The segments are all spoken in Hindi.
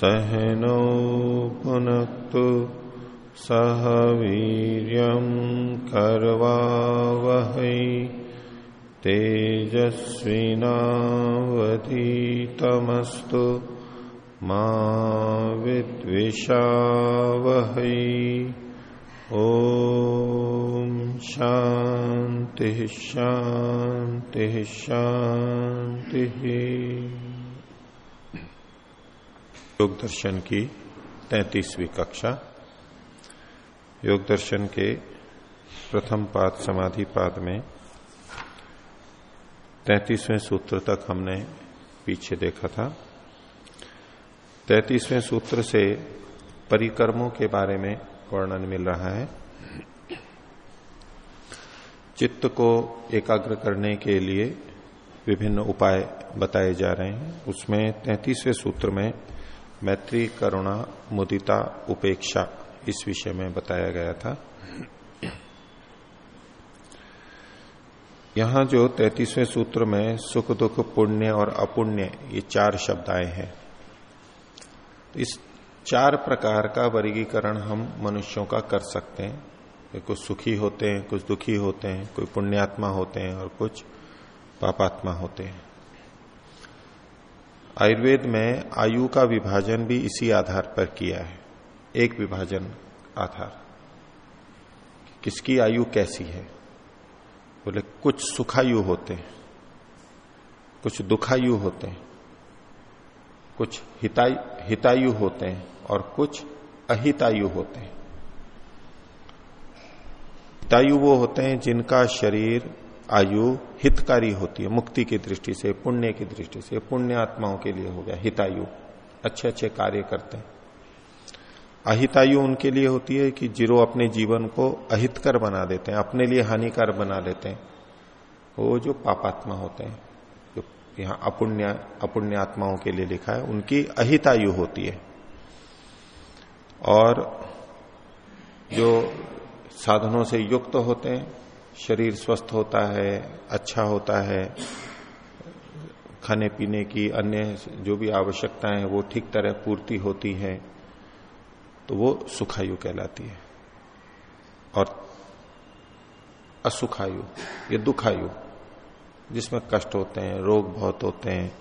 सहनौ सह वीर्यं कर्वावहै तेजस्विनावधीतमस्तु मा विद्विषावहै। ॐ शान्तिः शान्तिः शान्तिः। योग दर्शन की तैतीसवीं कक्षा। योग दर्शन के प्रथम पाद, समाधि पाद में तैतीसवें सूत्र तक हमने पीछे देखा था। तैतीसवें सूत्र से परिक्रमों के बारे में वर्णन मिल रहा है। चित्त को एकाग्र करने के लिए विभिन्न उपाय बताए जा रहे हैं। उसमें तैतीसवें सूत्र में मैत्री, करुणा, मुदिता, उपेक्षा, इस विषय में बताया गया था। यहाँ जो तैतीसवें सूत्र में सुख, दुख, पुण्य और अपुण्य, ये चार शब्द आए हैं। इस चार प्रकार का वर्गीकरण हम मनुष्यों का कर सकते हैं। कुछ सुखी होते हैं, कुछ दुखी होते हैं, कोई पुण्यात्मा होते हैं और कुछ पापात्मा होते हैं। आयुर्वेद में आयु का विभाजन भी इसी आधार पर किया है। एक विभाजन आधार। किसकी आयु कैसी है? बोले, कुछ सुखायु होते हैं, कुछ दुखायु होते हैं, कुछ हितायु हितायु होते हैं और कुछ अहितायु होते हैं। हितायु वो होते हैं जिनका शरीर आयु हितकारी होती है, मुक्ति की दृष्टि से, पुण्य की दृष्टि से पुण्य आत्माओं के लिए हो गया, हितायु। अच्छे अच्छे कार्य करते हैं। अहितायु उनके लिए होती है कि जिरो अपने जीवन को अहितकर बना देते हैं, अपने लिए हानिकार बना लेते हैं। वो जो पापात्मा होते हैं, जो यहाँ अपुण्य अपुण्य आत्माओं के लिए लिखा है, उनकी अहितायु होती है। और जो साधनों से युक्त होते हैं शरीर स्वस्थ होता है अच्छा होता है, खाने पीने की अन्य जो भी आवश्यकताएँ हैं, वो ठीक तरह पूर्ति होती है तो वो सुखायु कहलाती है। और असुखायु, ये दुखायु, जिसमें कष्ट होते हैं, रोग बहुत होते हैं,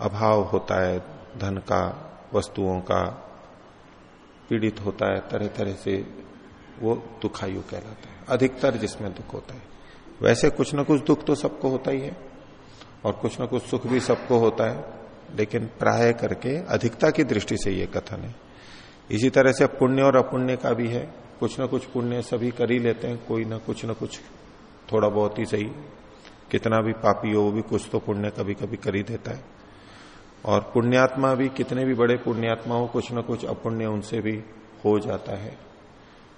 अभाव होता है धन का, वस्तुओं का, पीड़ित होता है तरह तरह से वो दुखायु कहलाता है। अधिकतर जिसमें दुख होता है। वैसे कुछ ना कुछ दुख तो सबको होता ही है, और कुछ ना कुछ सुख भी सबको होता है, लेकिन प्राय करके अधिकता की दृष्टि से ये कथन है। इसी तरह से पुण्य और अपुण्य का भी है। कुछ ना कुछ पुण्य सभी कर ही लेते हैं, कोई ना कुछ ना कुछ थोड़ा बहुत ही सही। कितना भी पापी हो, वो भी कुछ तो पुण्य कभी कभी कर ही देता है। और पुण्यात्मा भी, कितने भी बड़े पुण्यात्मा हो, कुछ ना कुछ अपुण्य उनसे भी हो जाता है।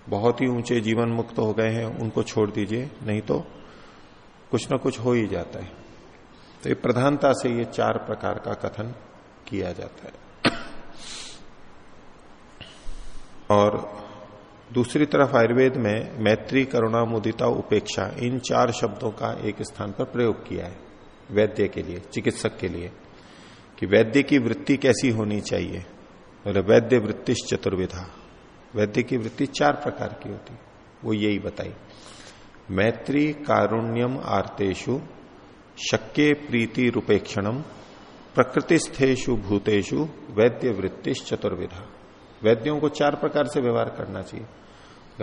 बहुत ही ऊँचे जीवन मुक्त हो गए हैं, उनको छोड़ दीजिए, नहीं तो कुछ ना कुछ हो ही जाता है। तो ये प्रधानता से ये चार प्रकार का कथन किया जाता है। और दूसरी तरफ़ आयुर्वेद में मैत्री, करुणा, मुदिता, उपेक्षा, इन चार शब्दों का एक स्थान पर प्रयोग किया है, वैद्य के लिए, चिकित्सक के लिए, कि वैद्य की वृत्ति कैसी होनी चाहिए। वैद्य वृत्तिश चतुर्विधा। वैद्य की वृत्ति चार प्रकार की होती वो यही बताई। मैत्री कारुण्यम आर्तेषु शक्य प्रीति रूपेक्षणम, प्रकृतिस्थेषु भूतेषु, वैद्य वृत्ति चतुर्विधा। वैद्यों को चार प्रकार से व्यवहार करना चाहिए।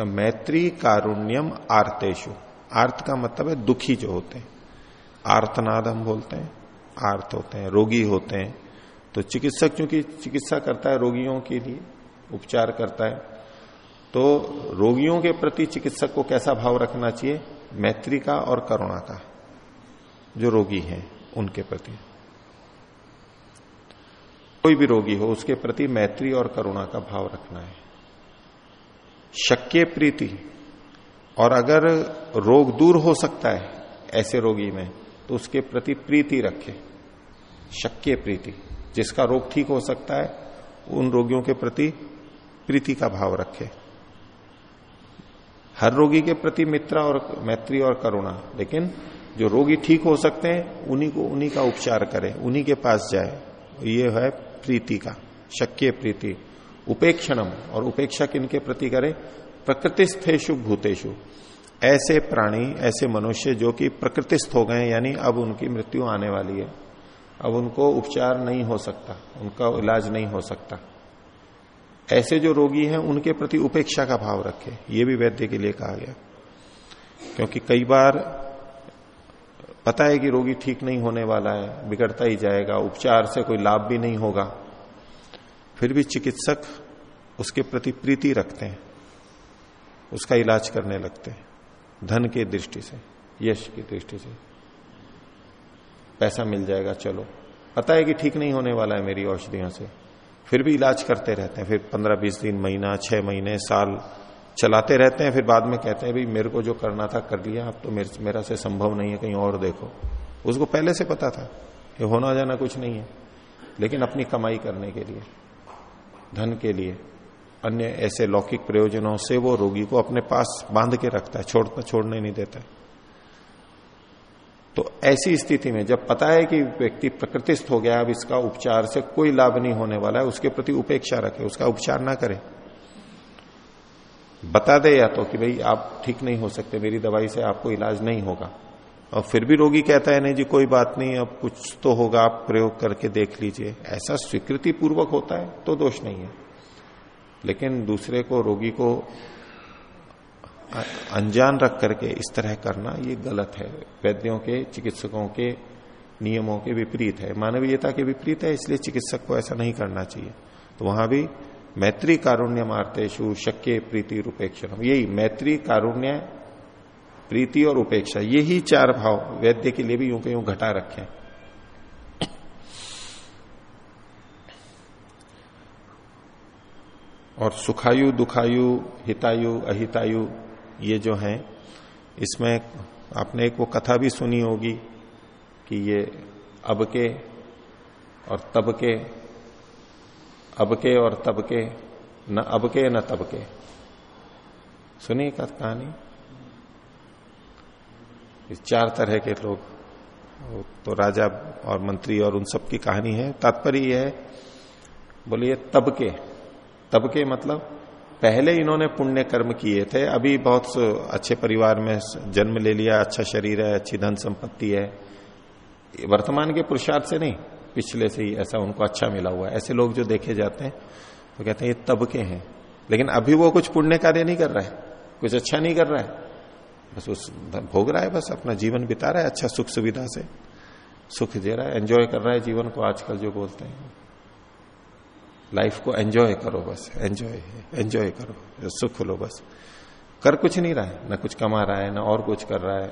मैत्री कारुण्यम आर्तेषु। आर्त का मतलब है दुखी जो होते हैं। आर्तनाद हम बोलते हैं, आर्त होते हैं, रोगी होते हैं। तो चिकित्सक चूँकि चिकित्सा करता है रोगियों के लिए, उपचार करता है तो रोगियों के प्रति चिकित्सक को कैसा भाव रखना चाहिए? मैत्री का और करुणा का, जो रोगी हैं, उनके प्रति। कोई भी रोगी हो, उसके प्रति मैत्री और करुणा का भाव रखना है। शक्य प्रीति, और अगर रोग दूर हो सकता है ऐसे रोगी में तो उसके प्रति प्रीति रखे। शक्य प्रीति, जिसका रोग ठीक हो सकता है, उन रोगियों के प्रति प्रीति का भाव रखे। हर रोगी के प्रति मित्र और मैत्री और करुणा, लेकिन जो रोगी ठीक हो सकते हैं, उन्हीं को, उन्हीं का उपचार करें, उन्हीं के पास जाए। ये है प्रीति का, शक्य प्रीति। उपेक्षणम, और उपेक्षा किनके प्रति करें? प्रकृतिस्थेशु भूतेशु ऐसे प्राणी, ऐसे मनुष्य जो कि प्रकृतिस्थ हो गए, यानी अब उनकी मृत्यु आने वाली है। अब उनको उपचार नहीं हो सकता, उनका इलाज नहीं हो सकता। ऐसे जो रोगी हैं, उनके प्रति उपेक्षा का भाव रखे। ये भी वैद्य के लिए कहा गया। क्योंकि कई बार पता है कि रोगी ठीक नहीं होने वाला है, बिगड़ता ही जाएगा, उपचार से कोई लाभ भी नहीं होगा। फिर भी चिकित्सक उसके प्रति प्रीति रखते हैं, उसका इलाज करने लगते हैं, धन के दृष्टि से, यश की दृष्टि से। पैसा मिल जाएगा, चलो। पता है कि ठीक नहीं होने वाला है मेरी औषधियों से। फिर भी इलाज करते रहते हैं, फिर पंद्रह बीस दिन, महीना, छह महीने, साल चलाते रहते हैं, फिर बाद में कहते हैं, भाई, मेरे को जो करना था, कर लिया अब तो मेरे मेरा से संभव नहीं है, कहीं और देखो। उसको पहले से पता था ये होना जाना कुछ नहीं है, लेकिन अपनी कमाई करने के लिए, धन के लिए, अन्य ऐसे लौकिक प्रयोजनों से वो रोगी को अपने पास बाँध के रखता है, छोड़ता, छोड़ने नहीं देता। है तो ऐसी स्थिति में जब पता है कि व्यक्ति प्रकृतिस्थ हो गया, अब इसका उपचार से कोई लाभ नहीं होने वाला है, उसके प्रति उपेक्षा रखे, उसका उपचार ना करे। बता दे या तो कि भाई आप ठीक नहीं हो सकते, मेरी दवाई से आपको इलाज नहीं होगा। और फिर भी रोगी कहता है, नहीं जी, कोई बात नहीं, अब कुछ तो होगा, आप प्रयोग करके देख लीजिए। ऐसा स्वीकृति पूर्वक होता है तो दोष नहीं है। लेकिन दूसरे को, रोगी को अनजान रख करके इस तरह करना, ये गलत है। वैद्यों के, चिकित्सकों के नियमों के विपरीत है। मानवीयता के विपरीत है, इसलिए चिकित्सक को ऐसा नहीं करना चाहिए। तो वहाँ भी मैत्री कारुण्य मार्तेशु शक्य प्रीति रूपेक्षण यही मैत्री, कारुण्य, प्रीति और उपेक्षा, यही चार भाव वैद्य के लिए भी यूँ के यूँ घटा रखे और सुखायु, दुखायु, हितायु, अहितायु ये जो है, इसमें आपने एक वो कथा भी सुनी होगी कि ये अब के और तब के, अब के और तब के, न अब के न तब के। सुनी कहानी? चार तरह के लोग तो राजा और मंत्री और उन सब की कहानी है। तात्पर्य यह है, बोलिए तब के तब के मतलब पहले इन्होंने पुण्य कर्म किए थे, अभी बहुत अच्छे परिवार में जन्म ले लिया अच्छा शरीर है, अच्छी धन संपत्ति है। वर्तमान के पुरुषार्थ से नहीं, पिछले से ही ऐसा उनको अच्छा मिला हुआ है। ऐसे लोग जो देखे जाते हैं तो कहते हैं, ये तब के हैं। लेकिन अभी वो कुछ पुण्य कार्य नहीं कर रहा है, कुछ अच्छा नहीं कर रहा है। बस उस भोग रहा है, बस अपना जीवन बिता रहा है अच्छा सुख सुविधा से। सुख दे रहा है एंजॉय कर रहा है जीवन को आजकल जो बोलते हैं। लाइफ को एंजॉय करो बस, एंजॉय एंजॉय करो सुख लो बस। कर कुछ नहीं रहा है, ना कुछ कमा रहा है, ना और कुछ कर रहा है,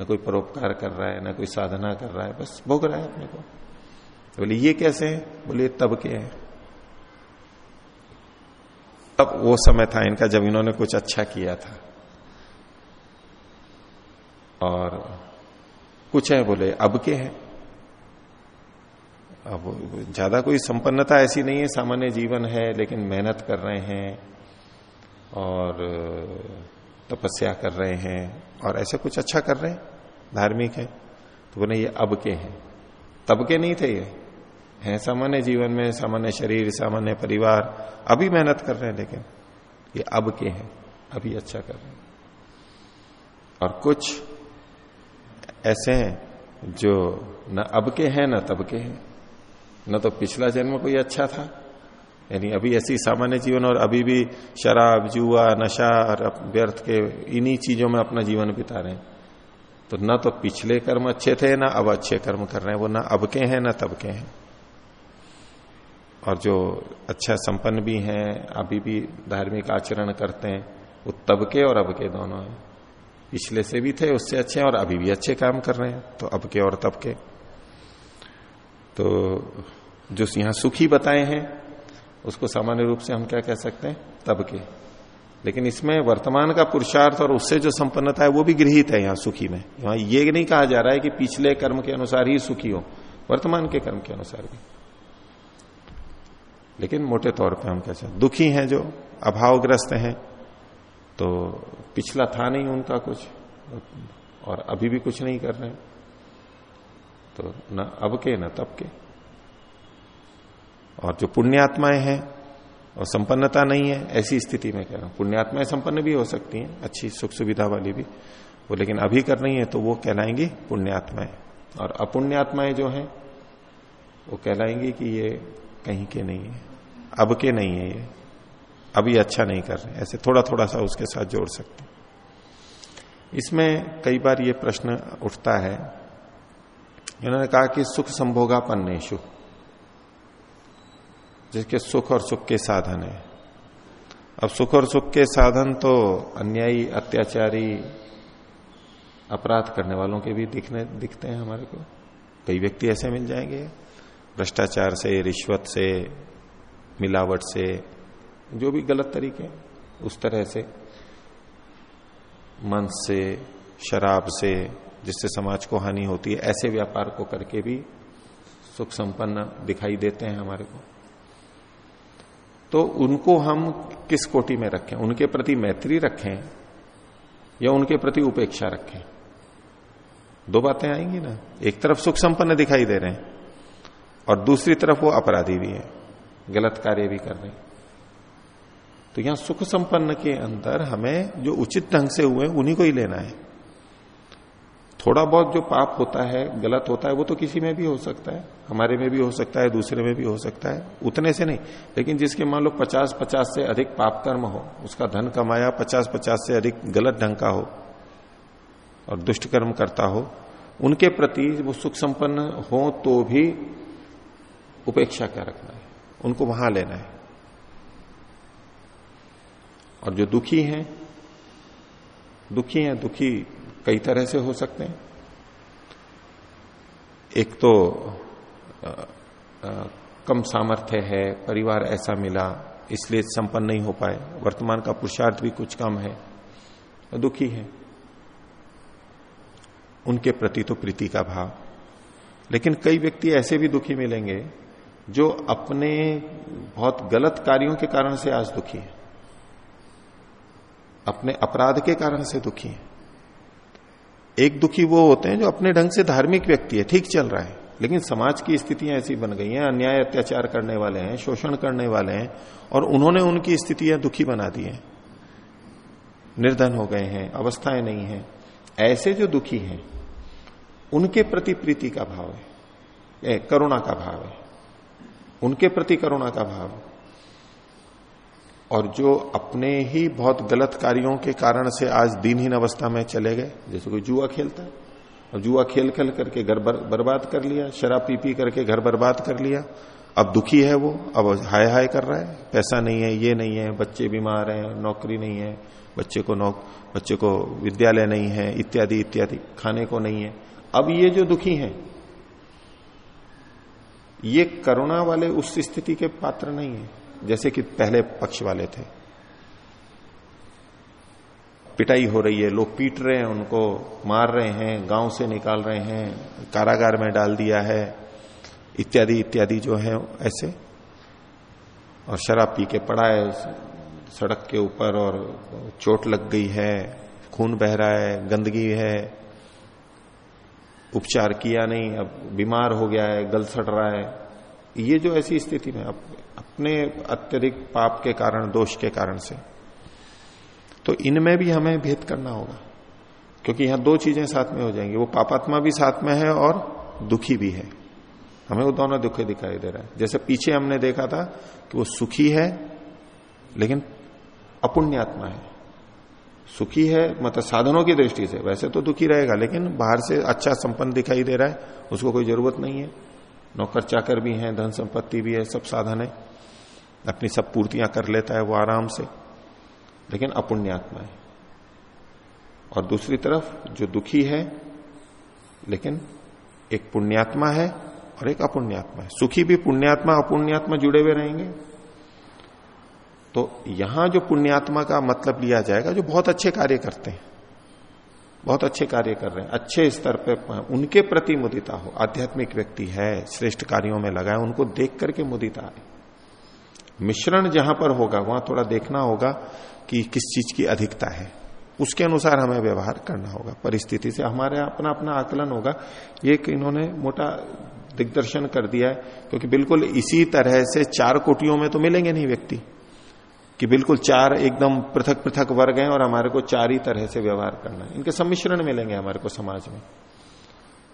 ना कोई परोपकार कर रहा है, ना कोई साधना कर रहा है, बस भोग रहा है अपने को। तो बोले, ये कैसे है? बोले तब के है। तब वो समय था, इनका जब इन्होंने कुछ अच्छा किया था। और कुछ है, बोले, अब के हैं। अब ज़्यादा कोई संपन्नता ऐसी नहीं है, सामान्य जीवन है, लेकिन मेहनत कर रहे हैं और तपस्या कर रहे हैं और ऐसे कुछ अच्छा कर रहे हैं? धार्मिक है। तो बोले, ये अब के हैं। तब के नहीं थे ये। हैं सामान्य जीवन में, सामान्य शरीर, सामान्य परिवार। अभी मेहनत कर रहे हैं, लेकिन ये अब के हैं। अभी अच्छा कर रहे हैं। और कुछ ऐसे हैं जो न अब के हैं, न तब के हैं। न तो पिछला जन्म कोई अच्छा था। यानी अभी ऐसी सामान्य जीवन और अभी भी शराब, जुआ, नशा और व्यर्थ के इन्हीं चीज़ों में अपना जीवन बिता रहे हैं। तो न तो पिछले कर्म अच्छे थे, ना अब अच्छे कर्म कर रहे हैं। वो ना अब के हैं, ना तब के हैं। और जो अच्छा संपन्न भी हैं, अभी भी धार्मिक आचरण करते हैं, वो तब के और अब के दोनों हैं। पिछले से भी थे, उससे अच्छे और अभी भी अच्छे काम कर रहे हैं तो अब के और तब के। तो जो यहाँ सुखी बताए हैं, उसको सामान्य रूप से हम क्या कह सकते हैं? तब के। लेकिन इसमें वर्तमान का पुरुषार्थ और उससे जो संपन्नता है, वो भी गृहित है यहाँ सुखी में। यहाँ ये नहीं कहा जा रहा है कि पिछले कर्म के अनुसार ही सुखी हो। वर्तमान के कर्म के अनुसार भी। लेकिन मोटे तौर पे हम कैसे? दुखी हैं जो, अभावग्रस्त हैं तो पिछला था नहीं उनका कुछ, और अभी भी कुछ नहीं कर रहे तो न अब के, न तब के। और जो पुण्यात्माएँ हैं और संपन्नता नहीं है, ऐसी स्थिति में कह रहा हूँ। पुण्यात्माएँ संपन्न भी हो सकती हैं, अच्छी सुख सुविधा वाली भी, वो लेकिन अभी कर रही है तो वो कहलाएँगी पुण्यात्माएँ। और अपुण्यात्माएँ जो हैं, वो कहलाएँगी कि ये कहीं के नहीं है, अब के नहीं है ये, अभी अच्छा नहीं कर रहे ऐसे थोड़ा थोड़ा सा उसके साथ जोड़ सकते इसमें कई बार ये प्रश्न उठता है, इन्होंने कहा कि सुख संभोगापन्नेशु जिसके सुख और सुख के साधन है। अब सुख और सुख के साधन तो अन्यायी, अत्याचारी, अपराध करने वालों के भी दिखने, दिखते हैं हमारे को। कई व्यक्ति ऐसे मिल जाएँगे, भ्रष्टाचार से, रिश्वत से, मिलावट से, जो भी गलत तरीके उस तरह से। मन से, शराब से, जिससे समाज को हानि होती है, ऐसे व्यापार को करके भी सुख संपन्न दिखाई देते हैं हमारे को। तो उनको हम किस कोटि में रखें? उनके प्रति मैत्री रखें या उनके प्रति उपेक्षा रखें? दो बातें आएँगी ना? एक तरफ़ सुख संपन्न दिखाई दे रहे हैं और दूसरी तरफ़ वो अपराधी भी है। गलत कार्य भी कर रहे हैं। तो यहाँ सुख संपन्न के अंदर हमें जो उचित ढंग से हुए उन्हीं को ही लेना है। थोड़ा बहुत जो पाप होता है, गलत होता है, वो तो किसी में भी हो सकता है, हमारे में भी हो सकता है, दूसरे में भी हो सकता है, उतने से नहीं। लेकिन जिसके मान लो पचास पचास से अधिक पाप कर्म हो, उसका धन कमाया पचास पचास से अधिक गलत ढंग का हो, और दुष्ट कर्म करता हो, उनके प्रति वो सुख संपन्न हो तो भी उपेक्षा क्या रखना है? उनको वहाँ लेना है। और जो दुखी हैं दुखी हैं, दुखी कई तरह से हो सकते हैं। एक तो आ, आ, कम सामर्थ्य है परिवार ऐसा मिला इसलिए संपन्न नहीं हो पाए। वर्तमान का पुरुषार्थ भी कुछ कम है दुखी है। उनके प्रति तो प्रीति का भाव। लेकिन कई व्यक्ति ऐसे भी दुखी मिलेंगे जो अपने बहुत गलत कार्यों के कारण से आज दुखी है। अपने अपराध के कारण से दुखी है। एक दुखी वो होते हैं जो अपने ढंग से धार्मिक व्यक्ति है, ठीक चल रहा है। लेकिन समाज की स्थितियाँ ऐसी बन गई हैं, अन्याय, अत्याचार करने वाले हैं, शोषण करने वाले हैं, और उन्होंने उनकी स्थितियाँ दुखी बना दी हैं। निर्धन हो गए हैं, अवस्थाएँ नहीं है। ऐसे जो दुखी हैं, उनके प्रति प्रीति का भाव है करुणा का भाव है। उनके प्रति करुणा का भाव। और जो अपने ही बहुत गलत कार्यों के कारण से आज दिनहीन अवस्था में चले गए। जैसे कोई जुआ खेलता है और जुआ खेल खेल करके घर बर, बर्बाद कर लिया शराब पी पी करके घर बर्बाद कर लिया। अब दुखी है वो अब हाय हाय कर रहा है। पैसा नहीं है ये नहीं है बच्चे बीमार हैं नौकरी नहीं है बच्चे को नौक बच्चे को विद्यालय नहीं है इत्यादि इत्यादि खाने को नहीं है। अब ये जो दुखी हैं ये करुणा वाले उस स्थिति के पात्र नहीं है। जैसे कि पहले पक्ष वाले थे। पिटाई हो रही है, लोग पीट रहे हैं, उनको मार रहे हैं, गाँव से निकाल रहे हैं, कारागार में डाल दिया है, इत्यादि इत्यादि जो है ऐसे। और शराब पी के पड़ा है, सड़क के ऊपर और चोट लग गई है, खून बह रहा है, गंदगी है। उपचार किया नहीं, अब बीमार हो गया है, गल सड़ रहा है। ये जो ऐसी स्थिति में अब अपने अत्यधिक पाप के कारण, दोष के कारण से। तो इनमें भी हमें भेद करना होगा, क्योंकि यहाँ दो चीज़ें साथ में हो जाएँगी। वो पापात्मा भी साथ में है और दुखी भी है। हमें वो दोनों दुखे दिखाई दे रहा है। जैसे पीछे हमने देखा था कि वो सुखी है, लेकिन अपुण्यात्मा है। सुखी है मतलब साधनों की दृष्टि से। वैसे तो दुखी रहेगा, लेकिन बाहर से अच्छा संपन्न दिखाई दे रहा है, उसको कोई ज़रूरत नहीं है। नौकर चाकर भी है, धन संपत्ति भी है, सब साधन है। अपनी सब पूर्तियाँ कर लेता है वो आराम से, लेकिन अपुण्यात्मा है। और दूसरी तरफ़ जो दुखी है, लेकिन एक पुण्यात्मा है और एक अपुण्यात्मा है। सुखी भी पुण्यात्मा, अपुण्यात्मा जुड़े हुए रहेंगे। तो यहाँ जो पुण्यात्मा का मतलब लिया जाएगा, जो बहुत अच्छे कार्य करते हैं, बहुत अच्छे कार्य कर रहे हैं, अच्छे स्तर पे उनके प्रति मुदिता हो। आध्यात्मिक व्यक्ति है, श्रेष्ठ कार्यों में लगा है, उनको देख करके मुदिता आए मिश्रण जहाँ पर होगा, वहाँ थोड़ा देखना होगा कि किस चीज़ की अधिकता है। उसके अनुसार हमें व्यवहार करना होगा। परिस्थिति से हमारे अपना अपना आकलन होगा। ये इन्होंने मोटा दिग्दर्शन कर दिया है, क्योंकि बिल्कुल इसी तरह से चार कोटियों में तो मिलेंगे नहीं व्यक्ति। कि बिल्कुल चार एकदम पृथक पृथक वर्ग हैं और हमारे को चार ही तरह से व्यवहार करना है। इनके सम्मिश्रण मिलेंगे हमारे को समाज में।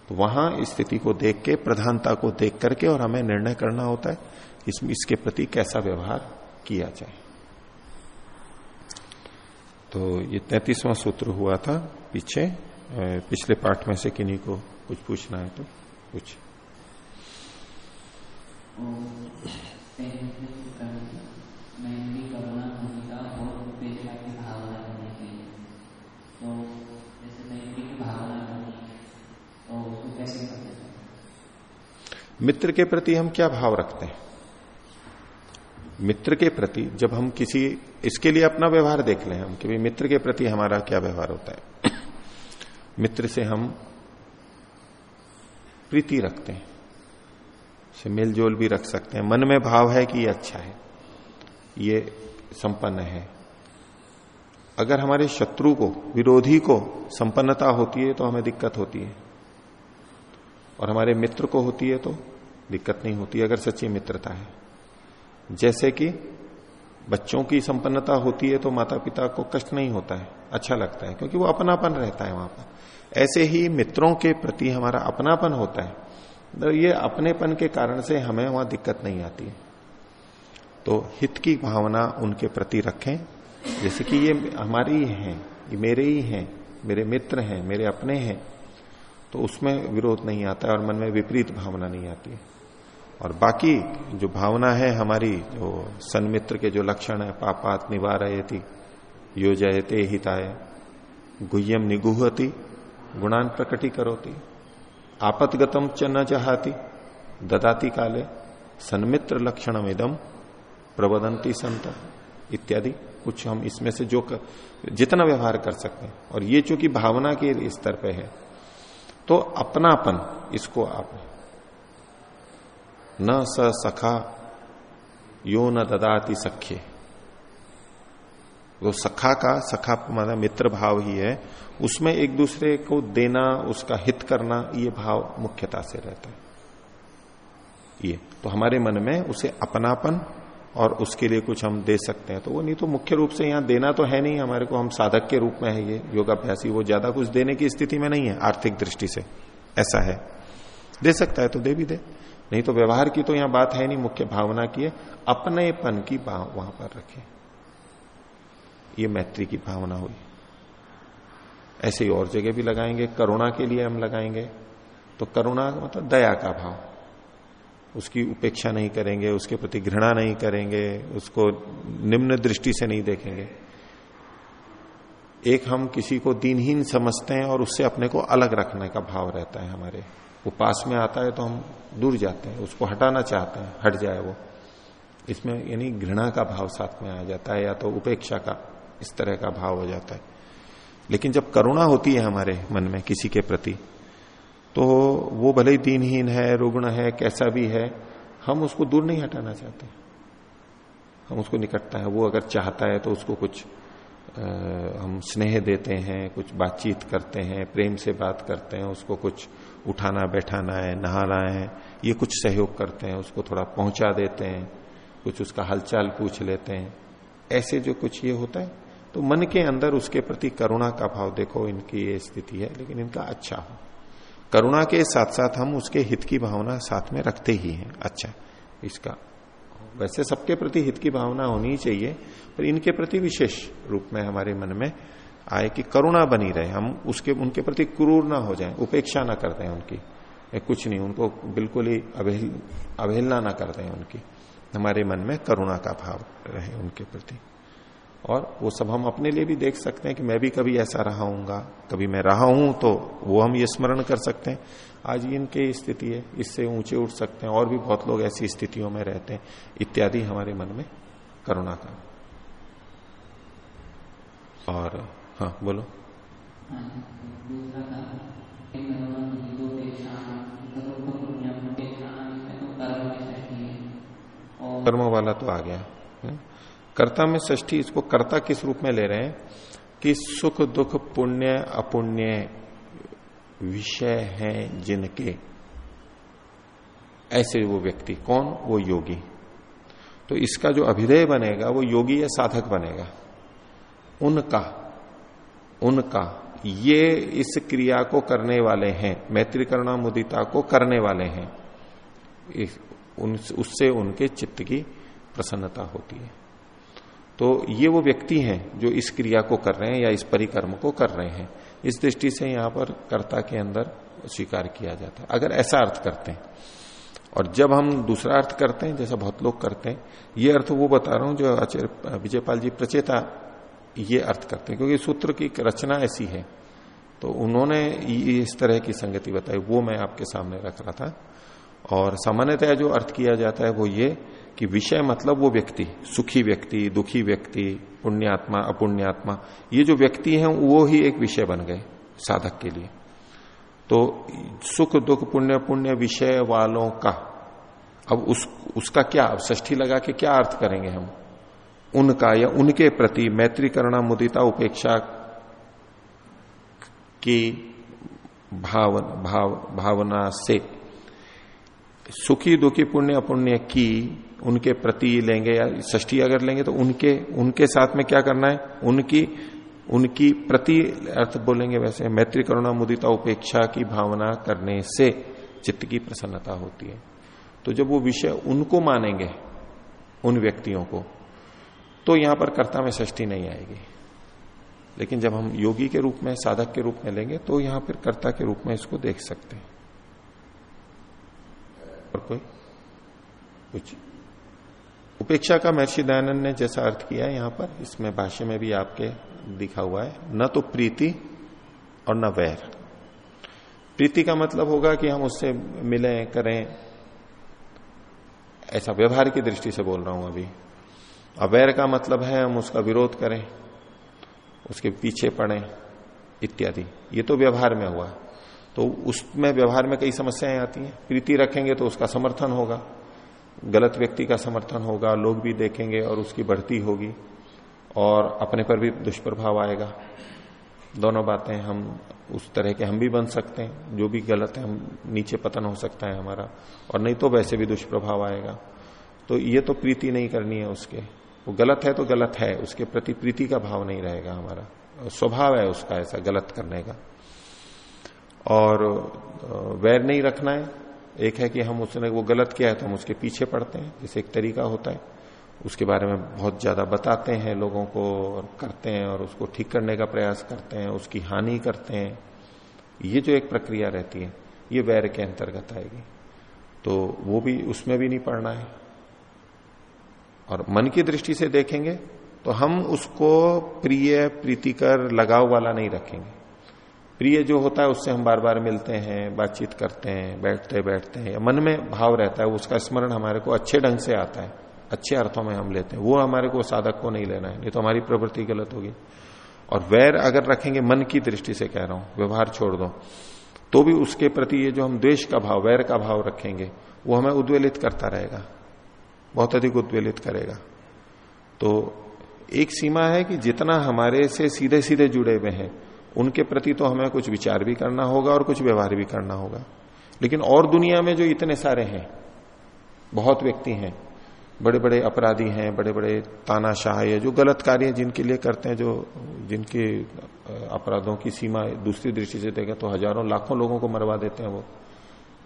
तो वहाँ स्थिति को देख के, प्रधानता को देख करके और हमें निर्णय करना होता है। इस, इसके प्रति कैसा व्यवहार किया जाए? तो ये तैतीसवां सूत्र हुआ था पीछे पिछले पाठ में से किन्हीं को कुछ पूछना है तो कुछ मित्र के प्रति हम क्या भाव रखते हैं? मित्र के प्रति जब हम किसी, इसके लिए अपना व्यवहार देख लें हम कि मित्र के प्रति हमारा क्या व्यवहार होता है। मित्र से हम प्रीति रखते हैं, से मेलजोल भी रख सकते हैं। मन में भाव है कि ये अच्छा है, ये संपन्न है। अगर हमारे शत्रु को, विरोधी को संपन्नता होती है तो हमें दिक्कत होती है। और हमारे मित्र को होती है तो दिक्कत नहीं होती, अगर सच्ची मित्रता है। जैसे कि बच्चों की संपन्नता होती है तो माता पिता को कष्ट नहीं होता है अच्छा लगता है, क्योंकि वो अपनापन रहता है वहाँ पर। ऐसे ही मित्रों के प्रति हमारा अपनापन होता है तो ये अपनेपन के कारण से हमें वहाँ दिक्कत नहीं आती है। तो हित की भावना उनके प्रति रखें, जैसे कि ये हमारी ही है ये मेरे ही हैं, मेरे मित्र हैं, मेरे अपने हैं तो उसमें विरोध नहीं आता है और मन में विपरीत भावना नहीं आती है। और बाकी जो भावना है हमारी जो सन्मित्र के जो लक्षण है पापात निवारयति योजयते हिताय गुह्यम निगुहती गुणान प्रकटी करोती आपतगतम च न जहाती ददाती काले सन्मित्र लक्षणम इदम प्रबदंती संत इत्यादि कुछ हम इसमें से जो कर, जितना व्यवहार कर सकते हैं। और ये चूँकि भावना के स्तर पे है तो अपनापन इसको आप न स सखा, यो न ददाति सख्य। वो सखा का, सखा माना मित्र भाव ही है, उसमें एक दूसरे को देना, उसका हित करना, ये भाव मुख्यता से रहता है। ये तो हमारे मन में उसे अपनापन और उसके लिए कुछ हम दे सकते हैं तो वो नहीं तो मुख्य रूप से यहाँ देना तो है नहीं, हमारे को हम साधक के रूप में है ये, योगाभ्यासी, वो ज़्यादा कुछ देने की स्थिति में नहीं है, आर्थिक दृष्टि से, ऐसा है। दे सकता है तो दे भी दे। नहीं तो व्यवहार की तो यहाँ बात है नहीं, मुख्य भावना की है। अपनेपन की वहाँ पर रखे। ये मैत्री की भावना हुई। ऐसे ही और जगह भी लगाएँगे, करुणा के लिए हम लगाएँगे। तो करुणा मतलब दया का भाव। उसकी उपेक्षा नहीं करेंगे, उसके प्रति घृणा नहीं करेंगे, उसको निम्न दृष्टि से नहीं देखेंगे। एक हम किसी को दीनहीन समझते हैं और उससे अपने को अलग रखने का भाव रहता है हमारे। वो पास में आता है तो हम दूर जाते हैं उसको हटाना चाहते हैं हट जाए वो। इसमें यानी घृणा का भाव साथ में आ जाता है या तो उपेक्षा का इस तरह का भाव हो जाता है। लेकिन जब करुणा होती है हमारे मन में किसी के प्रति तो वो भले ही दीनहीन है रुग्ण है कैसा भी है हम उसको दूर नहीं हटाना चाहते। हम उसको निकटता है वो अगर चाहता है तो उसको कुछ आ, हम स्नेह देते हैं कुछ बातचीत करते हैं प्रेम से बात करते हैं उसको कुछ उठाना, बैठाना है नहाना है, ये कुछ सहयोग करते हैं, उसको थोड़ा पहुँचा देते हैं, कुछ उसका हलचाल पूछ लेते हैं। ऐसे जो कुछ ये होता है तो मन के अंदर उसके प्रति करुणा का भाव, देखो इनकी ये स्थिति है, लेकिन इनका अच्छा हो। करुणा के साथ साथ हम उसके हित की भावना साथ में रखते ही हैं। अच्छा इसका। वैसे सबके प्रति हित की भावना होनी चाहिए, पर इनके प्रति विशेष रूप में हमारे मन में आए कि करुणा बनी रहे, हम उसके, उनके प्रति क्रूर ना हो जाए, उपेक्षा ना कर दें उनकी। कुछ नहीं, उनको बिल्कुल ही अवहेल, अवहेलना ना कर दें उनकी। हमारे मन में करुणा का भाव रहे उनके प्रति। और वो सब हम अपने लिए भी देख सकते हैं कि मैं भी कभी ऐसा रहा हूँगा, कभी मैं रहा हूँ तो वो हम ये स्मरण कर सकते हैं। आज इनके स्थिति है, इससे ऊँचे उठ सकते हैं, और भी बहुत लोग ऐसी स्थितियों में रहते हैं, इत्यादि हमारे मन में करुणा का। और हाँ बोलो। कर्म वाला तो आ गया कर्ता में ष्ठी इसको कर्ता किस रूप में ले रहे हैं? कि सुख, दुख, पुण्य, अपुण्य विषय हैं जिनके। ऐसे वो व्यक्ति, कौन? वो योगी। तो इसका जो अभिधेय बनेगा, वो योगी या साधक बनेगा। उनका उनका ये इस क्रिया को करने वाले हैं मैत्री करुणा मुदिता को करने वाले हैं। उन, उससे उनके चित्त की प्रसन्नता होती है। तो ये वो व्यक्ति हैं जो इस क्रिया को कर रहे हैं या इस परिक्रम को कर रहे हैं। इस दृष्टि से यहाँ पर कर्ता के अंदर स्वीकार किया जाता है। अगर ऐसा अर्थ करते हैं और जब हम दूसरा अर्थ करते हैं जैसा बहुत लोग करते हैं ये अर्थ वो बता रहा हूँ जो आचार्य विजयपाल जी प्रचेता ये अर्थ करते हैं, क्योंकि सूत्र की रचना ऐसी है। तो उन्होंने इस तरह की संगति बताई, वो मैं आपके सामने रख रहा था। और सामान्यतः जो अर्थ किया जाता है वो ये कि विषय मतलब वो व्यक्ति, सुखी व्यक्ति, दुखी व्यक्ति, पुण्यात्मा, अपुण्यात्मा, ये जो व्यक्ति हैं, वो ही एक विषय बन गए साधक के लिए। तो सुख, दुख, पुण्य पुण्य विषय वालों का, अब उस, उसका क्या अब ष्ठी लगा के क्या अर्थ करेंगे हम? उनका या उनके प्रति मैत्री करुणा मुदिता, उपेक्षा की भाव भाव, भावना से सुखी, दुखी, पुण्य, अपुण्य की उनके प्रति लेंगे या ष्ठी अगर लेंगे तो उनके उनके साथ में क्या करना है? उनकी उनकी प्रति अर्थ बोलेंगे वैसे, मैत्री करुणा, मुदिता, उपेक्षा की भावना करने से चित्त की प्रसन्नता होती है। तो जब वो विषय उनको मानेंगे, उन व्यक्तियों को तो यहाँ पर कर्ता में षष्ठी नहीं आएगी। लेकिन जब हम योगी के रूप में, साधक के रूप में लेंगे तो यहाँ पर कर्ता के रूप में इसको देख सकते हैं। और कोई? कुछ? उपेक्षा का महर्षि दयानंद ने जैसा अर्थ किया यहाँ पर, इसमें भाष्य में भी आपके दिखा हुआ है, न तो प्रीति और न वैर। प्रीति का मतलब होगा कि हम उससे मिलें, करें, ऐसा व्यवहार की दृष्टि से बोल रहा हूँ अभी। अवैर का मतलब है हम उसका विरोध करें, उसके पीछे पड़े, इत्यादि। ये तो व्यवहार में हुआ। तो उसमें व्यवहार में कई समस्याएँ आती हैं। प्रीति रखेंगे तो उसका समर्थन होगा, गलत व्यक्ति का समर्थन होगा, लोग भी देखेंगे और उसकी बढ़ती होगी और अपने पर भी दुष्प्रभाव आएगा। दोनों बातें हम उस तरह के हम भी बन सकते हैं। जो भी गलत है, हम नीचे पतन हो सकता है हमारा। और नहीं तो वैसे भी दुष्प्रभाव आएगा। तो ये तो प्रीति नहीं करनी है उसके। वो गलत है तो गलत है, उसके प्रति प्रीति का भाव नहीं रहेगा हमारा। स्वभाव है उसका ऐसा, गलत करने का। और वैर नहीं रखना है। एक है कि हम उसने वो गलत किया है तो हम उसके पीछे पड़ते हैं, जैसे एक तरीका होता है। उसके बारे में बहुत ज़्यादा बताते हैं लोगों को और करते हैं और उसको ठीक करने का प्रयास करते हैं, उसकी हानि करते हैं। ये जो एक प्रक्रिया रहती है, ये वैर के अंतर्गत आएगी। तो वो भी, उसमें भी नहीं पड़ना है। और मन की दृष्टि से देखेंगे तो हम उसको प्रिय, प्रीतिकर, लगाव वाला नहीं रखेंगे। प्रिय जो होता है, उससे हम बार बार मिलते हैं, बातचीत करते हैं बैठते बैठते हैं। मन में भाव रहता है, उसका स्मरण हमारे को अच्छे ढंग से आता है। अच्छे अर्थों में हम लेते हैं। वो हमारे को साधक को नहीं लेना है। नहीं तो हमारी प्रवृत्ति गलत होगी। और वैर अगर रखेंगे, मन की दृष्टि से कह रहा हूँ, व्यवहार छोड़ दो तो भी उसके प्रति ये जो हम द्वेष का भाव, वैर का भाव रखेंगे, वो हमें उद्वेलित करता रहेगा। बहुत अधिक उद्वेलित करेगा। तो एक सीमा है कि जितना हमारे से सीधे सीधे जुड़े हुए हैं, उनके प्रति तो हमें कुछ विचार भी करना होगा और कुछ व्यवहार भी करना होगा। लेकिन और दुनिया में जो इतने सारे हैं, बहुत व्यक्ति हैं बड़े बड़े अपराधी हैं बड़े बड़े तानाशाह है, जो गलत कार्य जिनके लिए करते हैं, जो जिनके अपराधों की सीमा दूसरी दृष्टि से देखें तो हज़ारों, लाखों लोगों को मरवा देते हैं वो।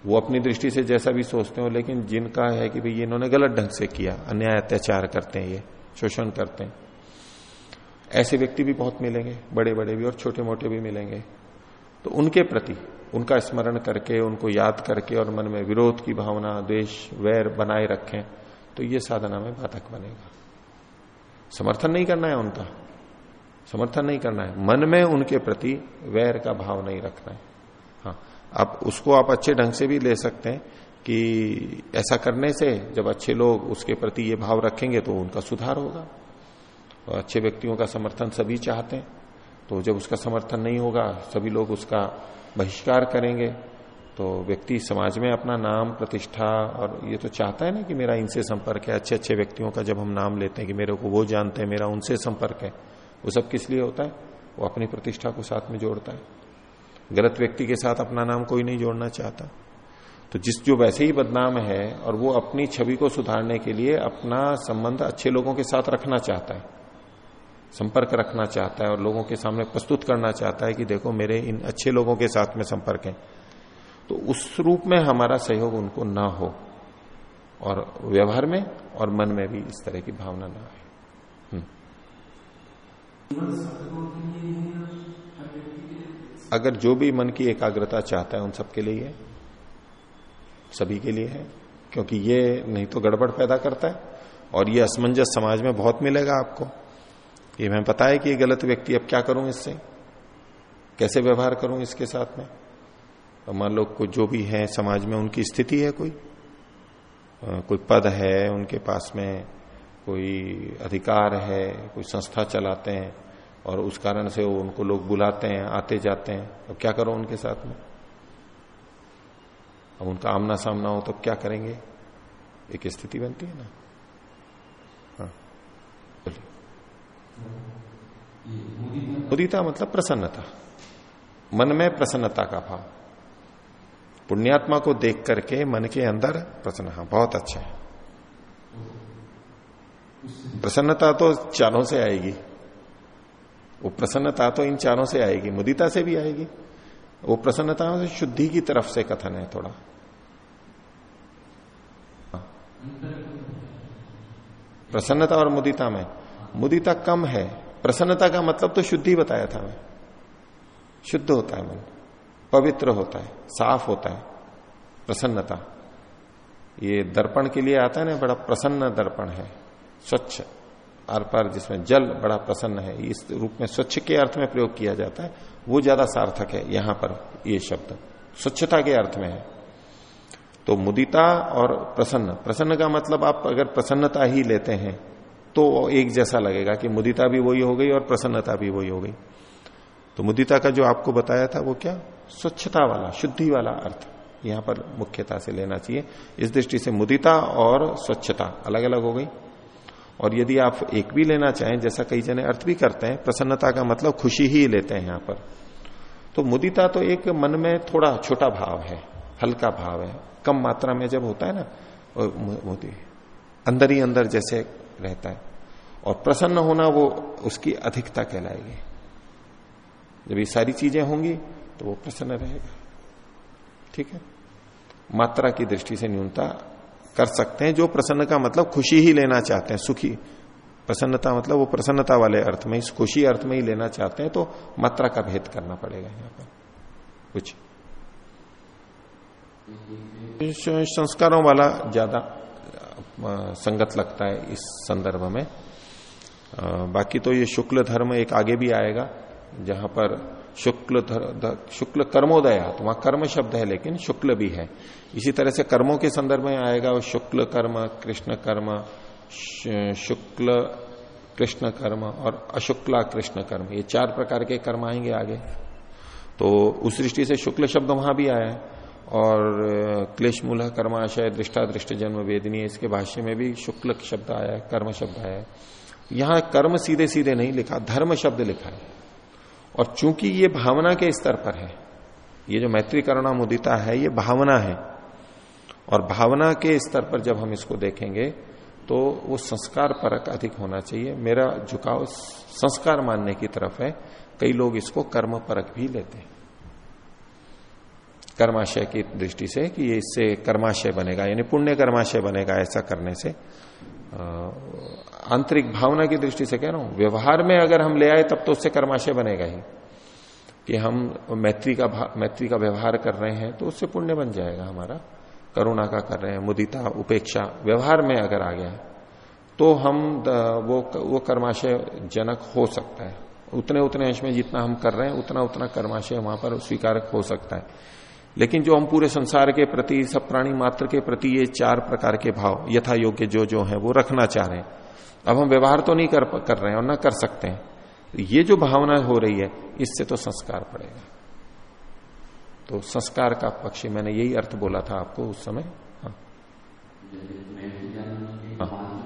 वो अपनी दृष्टि से जैसा भी सोचते हो, लेकिन जिनका है कि भाई इन्होंने गलत ढंग से किया, अन्याय अत्याचार करते हैं ये, शोषण करते हैं। ऐसे व्यक्ति भी बहुत मिलेंगे बड़े बड़े भी और छोटे मोटे भी मिलेंगे। तो उनके प्रति, उनका स्मरण करके, उनको याद करके और मन में विरोध की भावना देश वैर बनाए रखें तो ये साधना में बाधक बनेगा। समर्थन नहीं करना है उनका। समर्थन नहीं करना है। मन में उनके प्रति वैर का भाव नहीं रखना है। आप उसको आप अच्छे ढंग से भी ले सकते हैं कि ऐसा करने से जब अच्छे लोग उसके प्रति ये भाव रखेंगे तो उनका सुधार होगा। और अच्छे व्यक्तियों का समर्थन सभी चाहते हैं। तो जब उसका समर्थन नहीं होगा, सभी लोग उसका बहिष्कार करेंगे तो व्यक्ति समाज में अपना नाम, प्रतिष्ठा और ये तो चाहता है ना कि मेरा इनसे संपर्क है अच्छे अच्छे व्यक्तियों का जब हम नाम लेते हैं कि मेरे को वो जानते हैं, मेरा उनसे संपर्क है, वो सब किस लिए होता है? वो अपनी प्रतिष्ठा को साथ में जोड़ता है। गलत व्यक्ति के साथ अपना नाम कोई नहीं जोड़ना चाहता। तो जिस जो वैसे ही बदनाम है और वो अपनी छवि को सुधारने के लिए अपना संबंध अच्छे लोगों के साथ रखना चाहता है, संपर्क रखना चाहता है और लोगों के सामने प्रस्तुत करना चाहता है कि देखो मेरे इन अच्छे लोगों के साथ में संपर्क है। तो उस रूप में हमारा सहयोग उनको ना हो और व्यवहार में और मन में भी इस तरह की भावना ना आए। अगर जो भी मन की एकाग्रता चाहता है उन सबके लिए है, सभी के लिए है, क्योंकि ये नहीं तो गड़बड़ पैदा करता है, और ये असमंजस समाज में बहुत मिलेगा आपको। ये मैं पता है कि ये गलत व्यक्ति अब क्या करूँ इससे? कैसे व्यवहार करूँ इसके साथ में? तो मान लो को जो भी है समाज में, उनकी स्थिति है कोई? कोई पद है उनके पास में, कोई अधिकार है, कोई संस्था चलाते हैं और उस कारण से वो उनको लोग बुलाते हैं, आते जाते हैं। अब क्या करो उनके साथ में? अब उनका आमना सामना हो तो क्या करेंगे? एक स्थिति बनती है ना। हाँ। मुदिता मतलब प्रसन्नता। मन में प्रसन्नता का भाव। पुण्यात्मा को देख करके मन के अंदर प्रसन्न। हाँ बहुत अच्छा है। प्रसन्नता तो चारों से आएगी। वो प्रसन्नता तो इन चारों से आएगी, मुदिता से भी आएगी। वो प्रसन्नता से शुद्धि की तरफ़ से कथन है थोड़ा। प्रसन्नता और मुदिता में। मुदिता कम है। प्रसन्नता का मतलब तो शुद्धि बताया था मैं। शुद्ध होता है मन। पवित्र होता है। साफ़ होता है। प्रसन्नता। ये दर्पण के लिए आता है ना, बड़ा प्रसन्न दर्पण है। स्वच्छ। आर पार जिसमें जल बड़ा प्रसन्न है, इस रूप में स्वच्छ के अर्थ में प्रयोग किया जाता है, वो ज़्यादा सार्थक है, यहाँ पर ये शब्द। स्वच्छता के अर्थ में है। तो मुदिता और प्रसन्न। प्रसन्न का मतलब आप अगर प्रसन्नता ही लेते हैं तो एक जैसा लगेगा कि मुदिता भी वही हो गई और प्रसन्नता भी वही हो गई। तो मुदिता का जो आपको बताया था, वो क्या? स्वच्छता वाला, शुद्धि वाला अर्थ। यहाँ पर मुख्यता से लेना चाहिए। इस दृष्टि से मुदिता और स्वच्छता अलग अलग हो गई। और यदि आप एक भी लेना चाहें, जैसा कई जने अर्थ भी करते हैं, प्रसन्नता का मतलब खुशी ही लेते हैं यहाँ पर। तो मुदिता तो एक मन में थोड़ा छोटा भाव है, हल्का भाव है, कम मात्रा में जब होता है ना मोदी, अंदर ही अंदर जैसे रहता है, और प्रसन्न होना वो उसकी अधिकता कहलाएगी। जब ये सारी चीज़ें होंगी तो वो प्रसन्न रहेगा। ठीक है? मात्रा की दृष्टि से न्यूनता कर सकते हैं, जो प्रसन्न का मतलब खुशी ही लेना चाहते हैं, सुखी। प्रसन्नता मतलब वो प्रसन्नता वाले अर्थ में, इस खुशी अर्थ में ही लेना चाहते हैं तो मात्रा का भेद करना पड़ेगा यहाँ पर। कुछ। संस्कारों वाला ज़्यादा संगत लगता है इस संदर्भ में। बाकी तो ये शुक्ल धर्म एक आगे भी आएगा, जहाँ पर शुक्ल शुक्ल कर्मोदया तो वहाँ कर्म शब्द है, लेकिन शुक्ल भी है। इसी तरह से कर्मों के संदर्भ में आएगा, वो शुक्ल कर्म, कृष्ण कर्म शुक्ल कृष्ण कर्म और अशुक्ला कृष्ण कर्म, ये चार प्रकार के कर्म आएँगे आगे। तो उस दृष्टि से शुक्ल शब्द वहाँ भी आया है। और, क्लेश मूल कर्माशय, दृष्टा, दृष्ट, जन्म वेदनी इसके भाष्य में भी शुक्ल शब्द आया है, कर्म शब्द आया है। यहाँ कर्म सीधे सीधे नहीं लिखा, धर्म शब्द लिखा है। और चूँकि ये भावना के स्तर पर है, ये जो मैत्री करुणा मुदिता है, ये भावना है, और भावना के स्तर पर जब हम इसको देखेंगे तो वो संस्कार परक अधिक होना चाहिए। मेरा झुकाव संस्कार मानने की तरफ़ है, कई लोग इसको कर्म परक भी लेते हैं। कर्माशय की दृष्टि से कि ये इससे कर्माशय बनेगा, यानी पुण्य कर्माशय बनेगा ऐसा करने से। आंतरिक भावना की दृष्टि से कह रहा हूँ, व्यवहार में अगर हम ले आए तब तो उससे कर्माशय बनेगा ही। कि हम मैत्री का मैत्री का व्यवहार कर रहे हैं तो उससे पुण्य बन जाएगा हमारा। करुणा का कर रहे हैं, मुदिता, उपेक्षा, व्यवहार में अगर आ गया तो हम वो वो कर्माशय जनक हो सकता है। उतने उतने अंश में जितना हम कर रहे हैं उतना उतना कर्माशय वहाँ पर स्वीकारक हो सकता है। लेकिन जो हम पूरे संसार के प्रति, सब प्राणी मात्र के प्रति ये चार प्रकार के भाव यथा योग्य जो जो है, वो रखना चाह रहे हैं। अब हम व्यवहार तो नहीं कर कर रहे हैं और ना कर सकते हैं। ये जो भावना हो रही है, इससे तो संस्कार पड़ेगा। तो संस्कार का पक्ष, मैंने यही अर्थ बोला था आपको उस समय। हाँ। हाँ।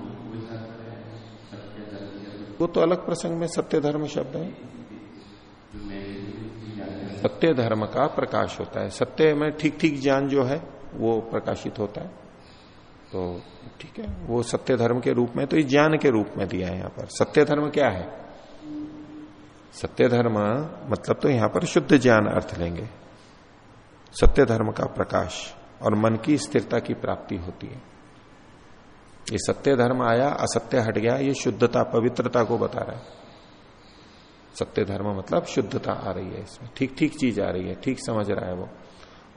वो तो अलग प्रसंग में सत्य धर्म शब्द है। सत्य धर्म का प्रकाश होता है। सत्य में ठीक ठीक ज्ञान जो है, वो प्रकाशित होता है। तो ठीक है, वो सत्य धर्म के रूप में तो ये ज्ञान के रूप में दिया है यहाँ पर। सत्य धर्म क्या है? सत्य धर्म मतलब तो यहाँ पर शुद्ध ज्ञान अर्थ लेंगे। सत्य धर्म का प्रकाश और मन की स्थिरता की प्राप्ति होती है। ये सत्य धर्म आया, असत्य हट गया, ये शुद्धता, पवित्रता को बता रहा है। सत्य धर्म मतलब शुद्धता आ रही है इसमें। ठीक ठीक चीज़ आ रही है, ठीक समझ रहा है वो।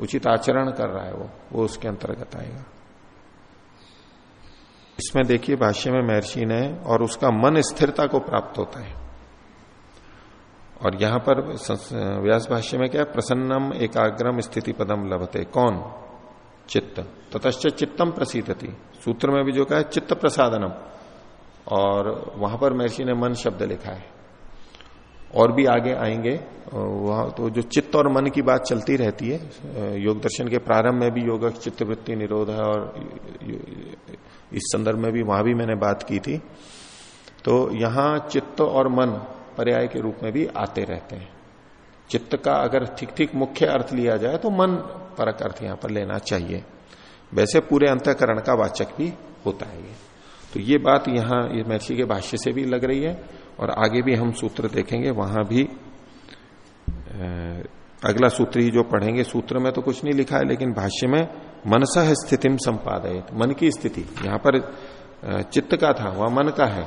उचित आचरण कर रहा है वो वो उसके अंतर्गत आएगा। इसमें देखिए भाष्य में महर्षि ने और उसका मन स्थिरता को प्राप्त होता है। और यहाँ पर व्यास भाष्य में क्या है? प्रसन्नम एकाग्रम स्थिति पदम लभते। कौन? चित्त। ततश्च चित्तम प्रसिद्धति सूत्र में भी जो कहा है, चित्त प्रसादनम। और वहाँ पर महर्षि ने मन शब्द लिखा है। और भी आगे आएँगे वहाँ तो जो चित्त और मन की बात चलती रहती है योग दर्शन के प्रारंभ में भी योग चित्तवृत्ति निरोध है और इस संदर्भ में भी, वहाँ भी मैंने बात की थी। तो यहाँ चित्त और मन पर्याय के रूप में भी आते रहते हैं। चित्त का अगर ठीक ठीक मुख्य अर्थ लिया जाए तो मन परक अर्थ यहाँ पर लेना चाहिए। वैसे पूरे अंतकरण का वाचक भी होता है ये। तो ये बात यहाँ, ये महर्षि के भाष्य से भी लग रही है। और आगे भी हम सूत्र देखेंगे, वहाँ भी अगला सूत्र ही जो पढ़ेंगे, सूत्र में तो कुछ नहीं लिखा है, लेकिन भाष्य में मनसा स्थिति संपादित मन की स्थिति, यहाँ पर चित्त का था, वह मन का है।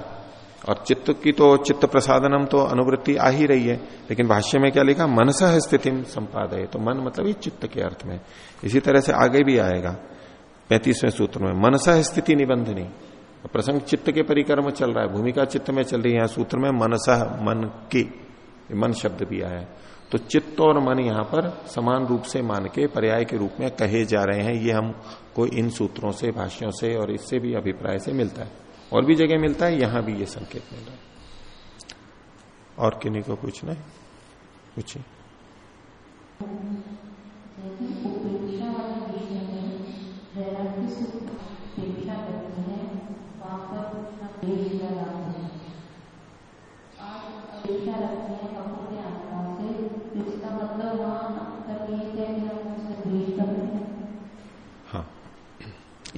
और चित्त की तो चित्त प्रसादनम तो अनुवृत्ति आ ही रही है, लेकिन भाष्य में क्या लिखा? मनसा स्थिति संपादय तो मन मतलब ही चित्त के अर्थ में। इसी तरह से आगे भी आएगा, पैंतीसवें सूत्र में, मनसा स्थिति निबंधनी। प्रसंग चित्त के परिक्रम चल रहा है, भूमिका चित्त में चल रही है, यहाँ सूत्र में मनसा, मन की मन शब्द भी आया है। तो चित्त और मन यहाँ पर समान रूप से मान के, पर्याय के रूप में कहे जा रहे हैं, ये हमको इन सूत्रों से, भाष्यों से और इससे भी अभिप्राय से मिलता है। और भी जगह मिलता है, यहाँ भी ये संकेत मिल रहा है। और किन्हीं को पूछना है? पूछिए।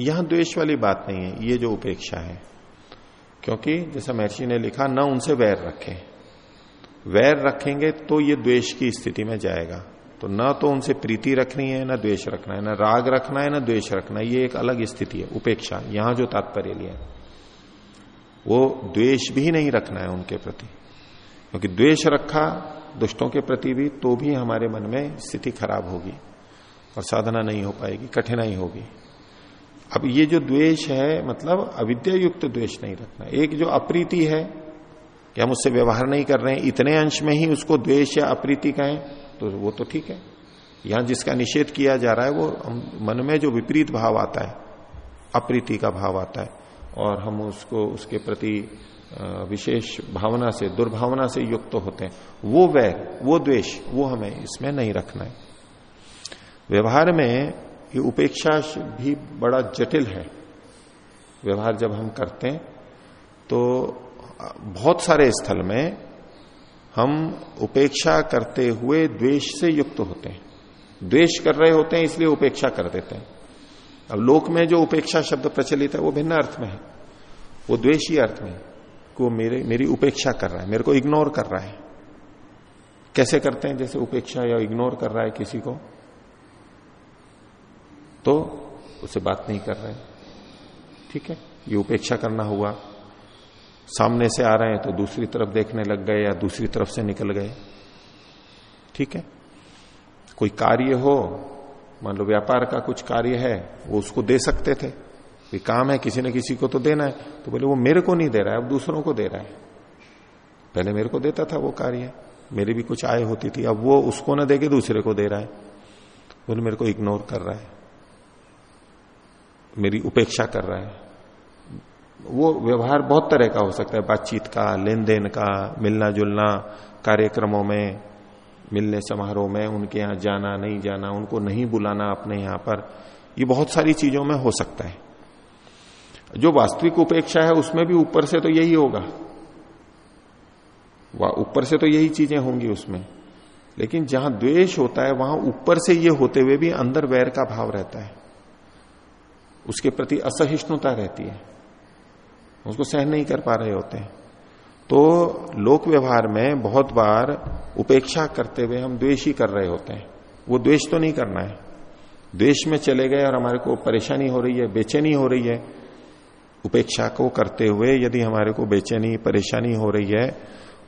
यहाँ द्वेष वाली बात नहीं है, ये जो उपेक्षा है। क्योंकि जैसा महर्षि ने लिखा, न उनसे वैर रखें। वैर रखेंगे तो ये द्वेष की स्थिति में जाएगा। तो न तो उनसे प्रीति रखनी है, न द्वेष रखना है, न राग रखना है, ना द्वेष रखना है, ये एक अलग स्थिति है, उपेक्षा। यहाँ जो तात्पर्य लिया वो द्वेष भी नहीं रखना है उनके प्रति। क्योंकि द्वेष रखा दुष्टों के प्रति भी तो भी हमारे मन में स्थिति खराब होगी और साधना नहीं हो पाएगी, कठिनाई होगी। अब ये जो द्वेष है मतलब अविद्या युक्त द्वेष नहीं रखना। एक जो अप्रीति है, कि हम उससे व्यवहार नहीं कर रहे हैं, इतने अंश में ही उसको द्वेष या अप्रीति कहें तो वो तो ठीक है। यहाँ जिसका निषेध किया जा रहा है, वो मन में जो विपरीत भाव आता है, अप्रीति का भाव आता है, और हम उसको, उसके प्रति विशेष भावना से, दुर्भावना से युक्त तो होते हैं। वो वैर वो द्वेष, वो हमें इसमें नहीं रखना है। व्यवहार में ये उपेक्षा भी बड़ा जटिल है। व्यवहार जब हम करते हैं तो बहुत सारे स्थल में हम उपेक्षा करते हुए द्वेष से युक्त होते हैं। द्वेष कर रहे होते हैं, इसलिए उपेक्षा कर देते हैं। अब लोक में जो उपेक्षा शब्द प्रचलित है, वो भिन्न अर्थ में है। वो द्वेषी अर्थ में को मेरे, मेरी उपेक्षा कर रहा है, मेरे को इग्नोर कर रहा है। कैसे करते हैं? जैसे उपेक्षा या इग्नोर कर रहा है किसी को। तो उसे बात नहीं कर रहे। ठीक है? ये उपेक्षा करना हुआ। सामने से आ रहे हैं तो दूसरी तरफ़ देखने लग गए या दूसरी तरफ़ से निकल गए। ठीक है? कोई कार्य हो, मान लो व्यापार का कुछ कार्य है, वो उसको दे सकते थे। कोई काम है, किसी न किसी को तो देना है। तो बोले, वो मेरे को नहीं दे रहा है, अब दूसरों को दे रहा है। पहले मेरे को देता था वो कार्य। मेरी भी कुछ आय होती थी, अब वो उसको ना देके दूसरे को दे रहा है। बोले, मेरे को इग्नोर कर रहा है। मेरी उपेक्षा कर रहा है। वो व्यवहार बहुत तरह का हो सकता है। बातचीत का लेन देन का मिलना जुलना कार्यक्रमों में, मिलने समारोह में, उनके यहाँ जाना, नहीं जाना, उनको नहीं बुलाना अपने यहाँ पर, ये बहुत सारी चीज़ों में हो सकता है। जो वास्तविक उपेक्षा है, उसमें भी ऊपर से तो यही होगा। वह ऊपर से तो यही चीज़ें होंगी उसमें। लेकिन जहाँ द्वेष होता है, वहाँ ऊपर से ये होते हुए भी अंदर वैर का भाव रहता है। उसके प्रति असहिष्णुता रहती है। उसको सहन नहीं कर पा रहे होते। हैं तो लोक व्यवहार में बहुत बार उपेक्षा करते हुए हम द्वेष कर रहे होते हैं। वो द्वेष तो नहीं करना है। द्वेष में चले गए और हमारे को परेशानी हो रही है, बेचैनी हो रही है। उपेक्षा को करते हुए यदि हमारे को बेचैनी, परेशानी हो रही है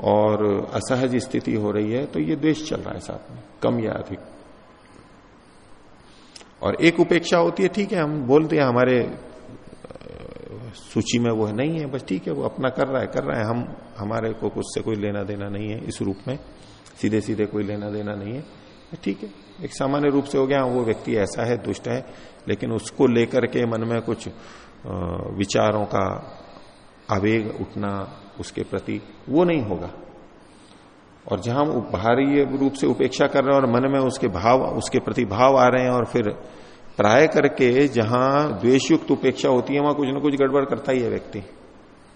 और असहज स्थिति हो रही है तो ये द्वेष चल रहा है साथ में। कम या अधिक। और एक उपेक्षा होती है, ठीक है, हम बोल दिया हमारे सूची में वो नहीं है, बस ठीक है, वो अपना कर रहा है, कर रहा है, हम, हमारे को उससे कोई लेना देना नहीं है, इस रूप में सीधे सीधे कोई लेना देना नहीं है ठीक है, एक सामान्य रूप से हो गया, वो व्यक्ति ऐसा है, दुष्ट है, लेकिन उसको लेकर के मन में कुछ विचारों का आवेग उठना उसके प्रति वो नहीं होगा। और जहाँ हम बाहरी रूप से उपेक्षा कर रहे हैं और मन में उसके भाव, उसके प्रति भाव आ रहे हैं और फिर प्राय करके जहाँ द्वेषयुक्त उपेक्षा होती है, वहाँ कुछ ना कुछ गड़बड़ करता ही है व्यक्ति।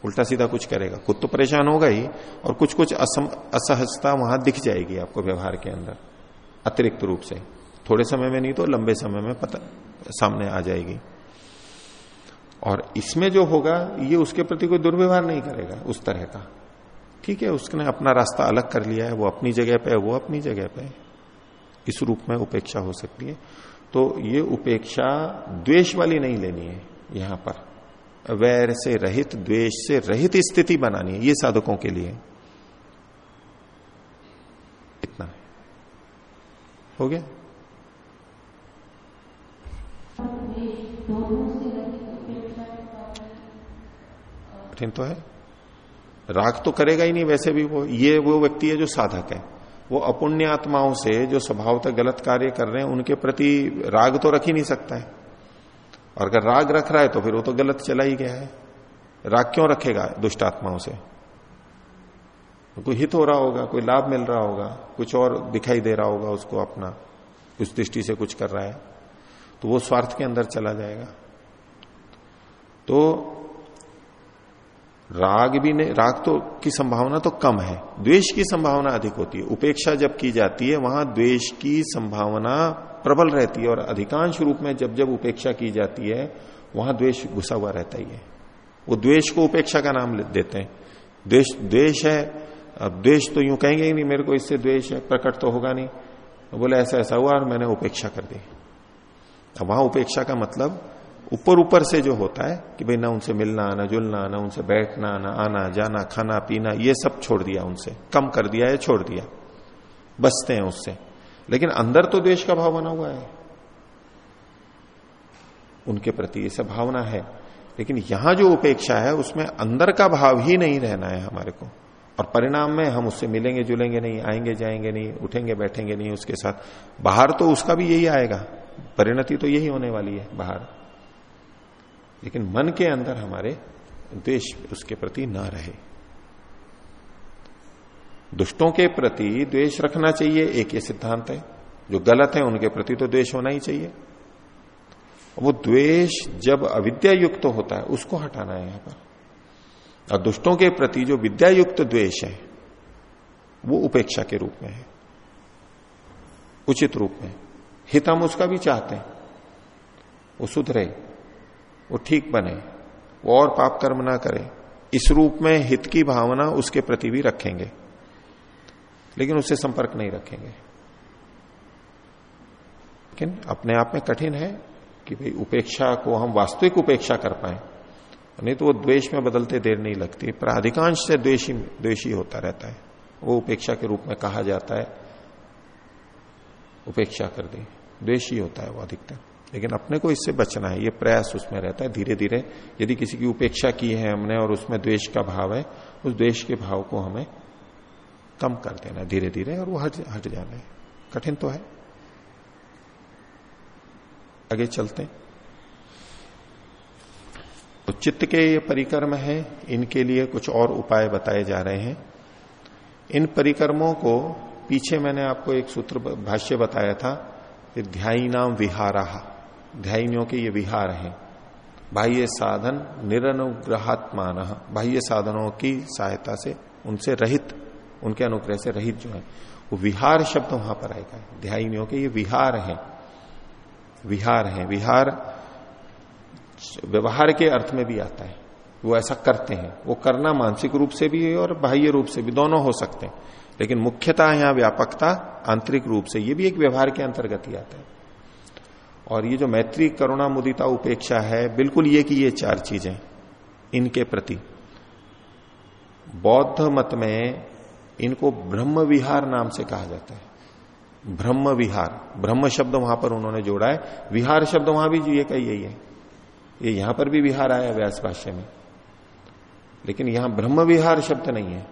उल्टा सीधा कुछ करेगा। खुद तो परेशान होगा ही और कुछ कुछ असहजता वहाँ दिख जाएगी आपको व्यवहार के अंदर, अतिरिक्त रूप से। थोड़े समय में नहीं तो लंबे समय में पता, सामने आ जाएगी। और इसमें जो होगा, ये उसके प्रति कोई दुर्व्यवहार नहीं करेगा, उस तरह का। ठीक है उसने अपना रास्ता अलग कर लिया है वो अपनी जगह पे है वो अपनी जगह पे है। इस रूप में उपेक्षा हो सकती है। तो ये उपेक्षा द्वेष वाली नहीं लेनी है यहाँ पर। वैर से रहित द्वेष से रहित स्थिति बनानी है ये साधकों के लिए। इतना है। हो गया? कठिन तो है। राग तो करेगा ही नहीं, वैसे भी वो, ये वो व्यक्ति है जो साधक है। वो अपुण्य आत्माओं से जो स्वभावतः गलत कार्य कर रहे हैं, उनके प्रति राग तो रख ही नहीं सकता है। और अगर राग रख रहा है तो फिर वो तो गलत चला ही गया है। राग क्यों रखेगा दुष्ट आत्माओं से? कोई हित हो रहा होगा, कोई लाभ मिल रहा होगा, कुछ और दिखाई दे रहा होगा उसको अपना, उस दृष्टि से कुछ कर रहा है। तो वो स्वार्थ के अंदर चला जाएगा। तो राग भी नहीं, राग तो की संभावना तो कम है, द्वेष की संभावना अधिक होती है। उपेक्षा जब की जाती है, वहाँ द्वेष की संभावना प्रबल रहती है और अधिकांश रूप में जब जब उपेक्षा की जाती है, वहाँ द्वेष घुसा हुआ रहता ही है। वो द्वेष को उपेक्षा का नाम देते हैं। द्वेष द्वेष है, अब द्वेष तो यूँ कहेंगे ही नहीं, मेरे को इससे द्वेष है प्रकट तो होगा नहीं। बोले, ऐसा ऐसा हुआ और मैंने उपेक्षा कर दी। अब वहाँ उपेक्षा का मतलब ऊपर ऊपर से जो होता है कि भाई ना उनसे मिलना, ना जुलना, ना उनसे बैठना, ना आना, जाना, खाना, पीना, ये सब छोड़ दिया उनसे। कम कर दिया या छोड़ दिया। बसते हैं उससे। लेकिन अंदर तो देश का भाव बना हुआ है। उनके प्रति ये सब भावना है। लेकिन यहाँ जो उपेक्षा है, उसमें अंदर का भाव ही नहीं रहना है हमारे को। और परिणाम में हम उससे मिलेंगे, जुलेंगे नहीं, आएँगे, जाएँगे नहीं, उठेंगे, बैठेंगे नहीं उसके साथ। बाहर तो उसका भी यही आएगा। परिणति तो यही होने वाली है बाहर। लेकिन मन के अंदर हमारे द्वेष उसके प्रति ना रहे। दुष्टों के प्रति द्वेष रखना चाहिए, एक ये सिद्धांत है। जो गलत है, उनके प्रति तो द्वेष होना ही चाहिए। वो द्वेष जब अविद्या युक्त तो होता है, उसको हटाना है यहाँ पर। और दुष्टों के प्रति जो विद्या युक्त द्वेष है, वो उपेक्षा के रूप में है। उचित रूप में। हित हम उसका भी चाहते हैं। वो सुधरे। वो ठीक बने, वो और पाप कर्म ना करे। इस रूप में हित की भावना उसके प्रति भी रखेंगे, लेकिन उससे संपर्क नहीं रखेंगे। लेकिन अपने आप में कठिन है कि भाई उपेक्षा को हम वास्तविक उपेक्षा कर पाए। नहीं तो वो द्वेष में बदलते देर नहीं लगती, पर अधिकांश से द्वेषी द्वेषी होता रहता है। वो उपेक्षा के रूप में कहा जाता है, उपेक्षा कर दी। द्वेषी होता है वो अधिकतर। लेकिन अपने को इससे बचना है, ये प्रयास उसमें रहता है धीरे धीरे यदि किसी की उपेक्षा की है हमने और उसमें द्वेष का भाव है, उस द्वेष के भाव को हमें कम कर देना धीरे धीरे और वो हट हट जाना है। कठिन तो है। आगे चलते हैं। तो चित्त के ये परिक्रम है, इनके लिए कुछ और उपाय बताए जा रहे हैं। इन परिक्रमों को पीछे मैंने आपको एक सूत्र भाष्य बताया था ध्याई नाम विहारा। ध्यानियों के ये विहार हैं। बाह्य साधन निरनुग्रहात्मान, बाह्य साधनों की सहायता से उनसे रहित, उनके अनुग्रह से रहित जो है, वो विहार शब्द वहाँ पर आएगा। ध्याई के ये विहार है। विहार है। विहार व्यवहार के अर्थ में भी आता है। वो ऐसा करते हैं। वो करना मानसिक रूप से भी है और बाह्य रूप से भी दोनों हो सकते हैं। लेकिन मुख्यतः यहाँ व्यापकता, आंतरिक रूप से ये भी एक व्यवहार के अंतर्गत ही आता है। और ये जो मैत्री करुणा मुदिता उपेक्षा है, बिल्कुल ये कि ये चार चीज़ें इनके प्रति। बौद्ध मत में इनको ब्रह्म विहार नाम से कहा जाता है। ब्रह्म विहार ब्रह्म शब्द वहाँ पर उन्होंने जोड़ा है। विहार शब्द वहाँ भी ये कही यही है। ये यहाँ पर भी विहार आया व्यास भाष्य में। लेकिन यहाँ ब्रह्म विहार शब्द नहीं है।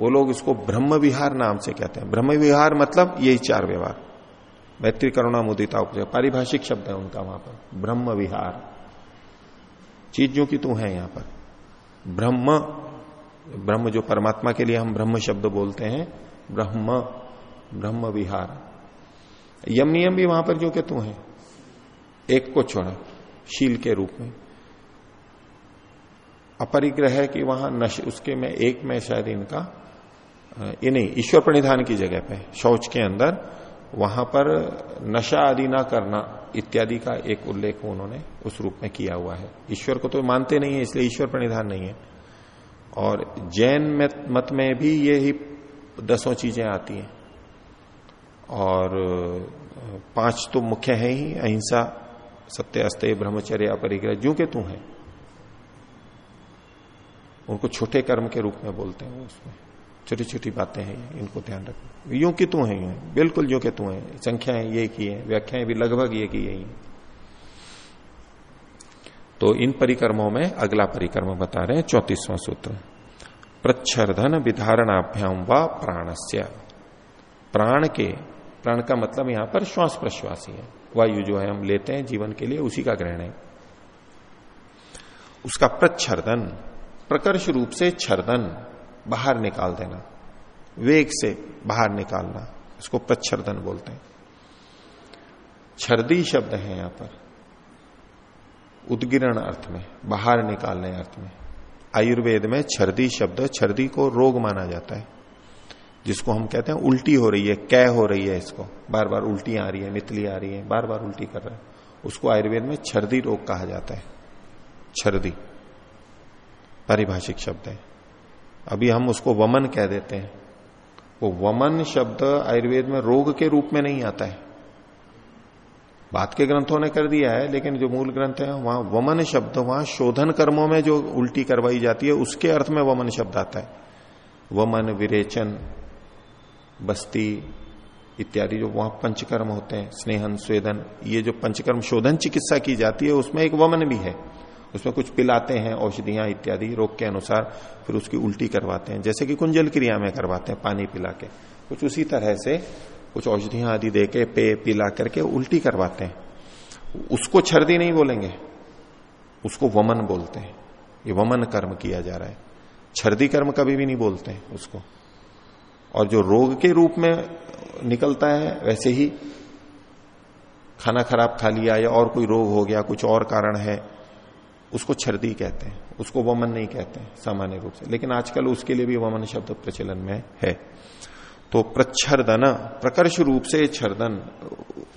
वो लोग इसको ब्रह्म विहार नाम से कहते हैं। ब्रह्म विहार मतलब यही चार व्यवहार। मैत्री करुणा मुदिता उपजय पारिभाषिक शब्द है उनका वहाँ पर। ब्रह्म विहार चीज़ जो कि तू है यहाँ पर। ब्रह्म ब्रह्म जो परमात्मा के लिए हम ब्रह्म शब्द बोलते हैं, ब्रह्म ब्रह्म विहार यम नियम भी वहाँ पर जो कि तू है। एक को छोड़ा, शील के रूप में। अपरिग्रह की वहाँ नश, उसके में एक में शायद इनका ये नहीं, ईश्वर प्रणिधान की जगह पे, शौच के अंदर वहाँ पर नशा आदि ना करना इत्यादि का एक उल्लेख उन्होंने उस रूप में किया हुआ है। ईश्वर को तो मानते नहीं है, इसलिए ईश्वर पर निधान नहीं है। और जैन मत में भी ये ही दसों चीज़ें आती हैं। और पाँच तो मुख्य है ही, अहिंसा, सत्य, अस्त्य, ब्रह्मचर्य, अपरिग्रह जो के तू है। उनको छोटे कर्म के रूप में बोलते हैं उसमें। छोटी छोटी बातें हैं, इनको ध्यान रखना यूँ की तू है, बिल्कुल जो के तू है। संख्याएँ ये की है, व्याख्याएँ भी लगभग ये की यही तो इन परिक्रमों में अगला परिक्रम बता रहे हैं, चौतीसवां सूत्र। प्रच्छर्धन विधारणाभ्याम व प्राणस्य। प्राण के, प्राण का मतलब यहाँ पर श्वास प्रश्वास ही। है वायु जो है, हम लेते हैं जीवन के लिए, उसी का ग्रहण है। उसका प्रच्छर्दन प्रकर्ष रूप से छर्दन। बाहर निकाल देना। वेग से बाहर निकालना, इसको प्रच्छर्दन बोलते हैं। छर्दी शब्द है यहाँ पर। उदगिरण अर्थ में, बाहर निकालने अर्थ में। आयुर्वेद में छर्दी शब्द, छर्दी को रोग माना जाता है, जिसको हम कहते हैं उल्टी हो रही है, कै हो रही है इसको। बार बार उल्टी आ रही है, नितली आ रही है बार बार उल्टी कर रहा है। उसको आयुर्वेद में छर्दी रोग कहा जाता है। छर्दी, पारिभाषिक शब्द है। अभी हम उसको वमन कह देते हैं। वो वमन शब्द आयुर्वेद में रोग के रूप में नहीं आता है। बात के ग्रंथों ने कर दिया है, लेकिन जो मूल ग्रंथ है, वहाँ वमन शब्द, वहाँ शोधन कर्मों में जो उल्टी करवाई जाती है, उसके अर्थ में वमन शब्द आता है। वमन, विरेचन, बस्ती इत्यादि जो वहाँ पंचकर्म होते हैं, स्नेहन, स्वेदन, ये जो पंचकर्म शोधन चिकित्सा की जाती है, उसमें एक वमन भी है। उसमें कुछ पिलाते हैं, औषधियाँ इत्यादि रोग के अनुसार फिर उसकी उल्टी करवाते हैं। जैसे कि कुंजल क्रिया में करवाते हैं, पानी पिला के। कुछ उसी तरह से कुछ औषधियाँ आदि दे के, पे पिला करके उल्टी करवाते हैं। उसको छर्दी नहीं बोलेंगे, उसको वमन बोलते हैं। ये वमन कर्म किया जा रहा है। छर्दी कर्म कभी भी नहीं बोलते हैं उसको। और जो रोग के रूप में निकलता है, वैसे ही खाना खराब खा लिया या और कोई रोग हो गया, कुछ और कारण है उसको छर्दी कहते हैं, उसको वमन नहीं कहते हैं, सामान्य रूप से। लेकिन आजकल उसके लिए भी वमन शब्द प्रचलन में है। तो प्रच्छर्दन प्रकर्ष रूप से छर्दन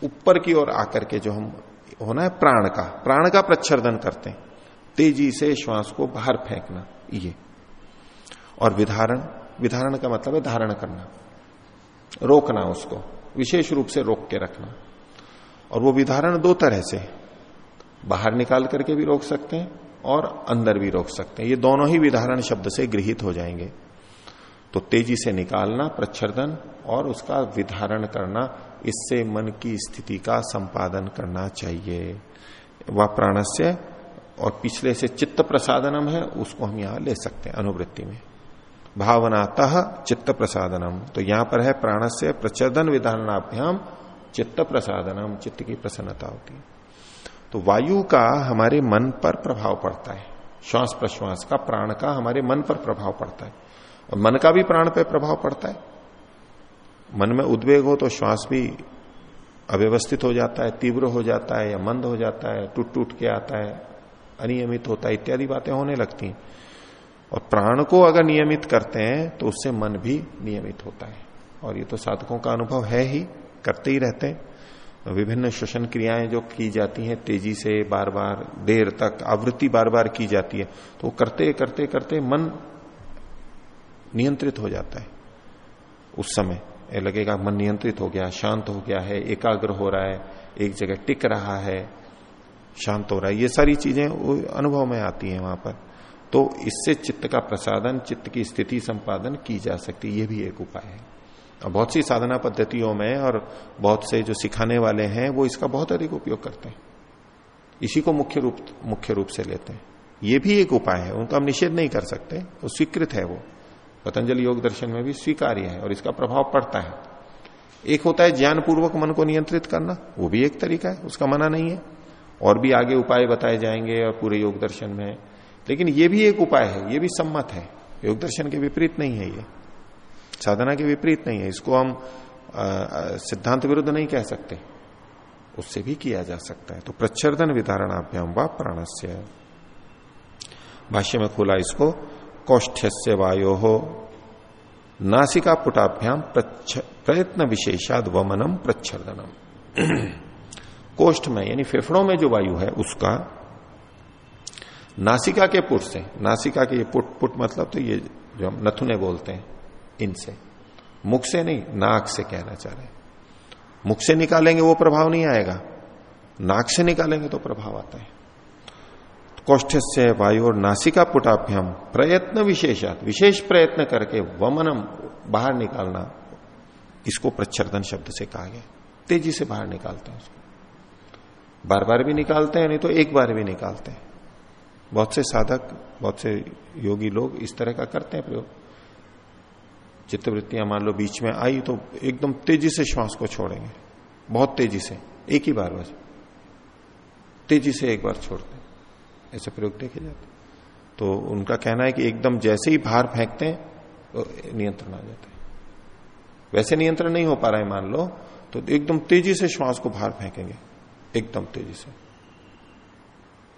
ऊपर की ओर आकर के जो हम, होना है प्राण का प्राण का प्रच्छर्दन करते हैं। तेज़ी से श्वास को बाहर फेंकना, ये। और विधारण विधारण का मतलब है धारण करना। रोकना उसको, विशेष रूप से रोक के रखना। और वो विधारण दो तरह से बाहर निकाल करके भी रोक सकते हैं और अंदर भी रोक सकते हैं। ये दोनों ही विधारण शब्द से गृहित हो जाएँगे। तो तेज़ी से निकालना, प्रच्छर्दन और उसका विधारण करना, इससे मन की स्थिति का संपादन करना चाहिए। वह प्राणस्य और पिछले से चित्त प्रसादनम है, उसको हम यहाँ ले सकते हैं अनुवृत्ति में। भावनातः चित्त प्रसादनम तो यहाँ पर है प्राणस्य से प्रचर्दन विधारणाभ्याम चित्त प्रसादनम चित्त की प्रसन्नता होती है। तो वायु का हमारे मन पर प्रभाव पड़ता है। श्वास प्रश्वास का, प्राण का हमारे मन पर प्रभाव पड़ता है। और मन का भी प्राण पर प्रभाव पड़ता है। मन में उद्वेग हो तो श्वास भी अव्यवस्थित हो जाता है, तीव्र हो जाता है या मंद हो जाता है टूट टूट के आता है, अनियमित होता है, इत्यादि बातें होने लगती हैं। और प्राण को अगर नियमित करते हैं तो उससे मन भी नियमित होता है। और ये तो साधकों का अनुभव है ही, करते ही रहते हैं। विभिन्न श्वसन क्रियाएँ जो की जाती हैं, तेज़ी से बार बार देर तक, आवृत्ति बार बार की जाती है तो करते करते करते मन नियंत्रित हो जाता है। उस समय लगेगा मन नियंत्रित हो गया, शांत हो गया है, एकाग्र हो रहा है, एक जगह टिक रहा है, शांत हो रहा है। ये सारी चीज़ें अनुभव में आती हैं वहाँ पर। तो इससे चित्त का प्रसादन चित्त की स्थिति संपादन की जा सकती ये भी एक उपाय है। और बहुत सी साधना पद्धतियों में और बहुत से जो सिखाने वाले हैं, वो इसका बहुत अधिक उपयोग करते हैं। इसी को मुख्य रूप मुख्य रूप से लेते हैं। ये भी एक उपाय है, उनका हम निषेध नहीं कर सकते। वो स्वीकृत है वो। पतंजलि योग दर्शन में भी स्वीकार्य है और इसका प्रभाव पड़ता है। एक होता है ज्ञान पूर्वक मन को नियंत्रित करना, वो भी एक तरीका है, उसका मना नहीं है। और भी आगे उपाय बताए जाएँगे और पूरे योग दर्शन में। लेकिन ये भी एक उपाय है, ये भी सम्मत है। योग दर्शन के विपरीत नहीं है ये। साधना के विपरीत नहीं है। इसको हम सिद्धांत विरुद्ध नहीं कह सकते। उससे भी किया जा सकता है। तो प्रच्छर्दन विधारणाभ्याम व प्राणस्य। भाष्य में खोला इसको कौष्ठ्य वायो हो नासिका पुटाभ्याम प्रयत्न विशेषाद वमनम प्रच्छर्दनम। कोष्ठ में, यानी फेफड़ों में जो वायु है, उसका नासिका के पुट से, नासिका के ये पुट पुट मतलब तो ये जो हम नथुने बोलते हैं इनसे। मुख से नहीं, नाक से कहना चाह रहे मुख से निकालेंगे वो प्रभाव नहीं आएगा। नाक से निकालेंगे तो प्रभाव आता है। कोष्ठ से वायु और नासिका पुटाभ्यम प्रयत्न विशेषात, विशेष प्रयत्न करके वमनम बाहर निकालना, इसको प्रच्छर्दन शब्द से कहा गया। तेज़ी से बाहर निकालते हैं उसको। बार बार भी निकालते हैं, नहीं तो एक बार भी निकालते हैं। बहुत से साधक, बहुत से योगी लोग इस तरह का करते हैं प्रयोग। चित्तवृत्तियाँ मान लो बीच में आई तो एकदम तेज़ी से श्वास को छोड़ेंगे। बहुत तेज़ी से। एक ही बार बस। तेज़ी से एक बार छोड़ते हैं। ऐसे प्रयोग देखे जाते तो उनका कहना है कि एकदम जैसे ही बाहर फेंकते हैं तो नियंत्रण आ जाता है। वैसे नियंत्रण नहीं हो पा रहा है मान लो तो एकदम तेज़ी से श्वास को बाहर फेंकेंगे। एकदम तेज़ी से।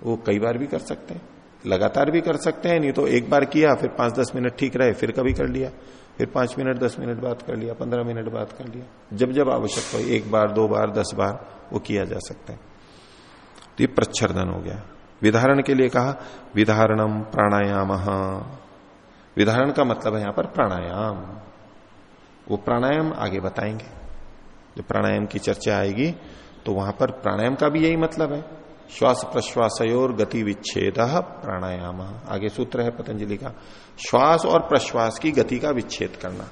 वो कई बार भी कर सकते हैं। लगातार भी कर सकते हैं, नहीं तो एक बार किया, फिर पाँच दस मिनट ठीक रहे, फिर कभी कर लिया। फिर पाँच मिनट, दस मिनट बात कर लिया, पंद्रह मिनट बात कर लिया। जब जब आवश्यक हो, एक बार, दो बार, दस बार, वो किया जा सकता है। तो ये प्रच्छर्दन हो गया। विधारण के लिए कहा, विधारणम प्राणायाम। विधारण का मतलब है यहाँ पर प्राणायाम। वो प्राणायाम आगे बताएँगे। जो प्राणायाम की चर्चा आएगी तो वहाँ पर प्राणायाम का भी यही मतलब है। श्वास प्रश्वास और गति विच्छेद प्राणायाम। आगे सूत्र है पतंजलि का। श्वास और प्रश्वास की गति का विच्छेद करना।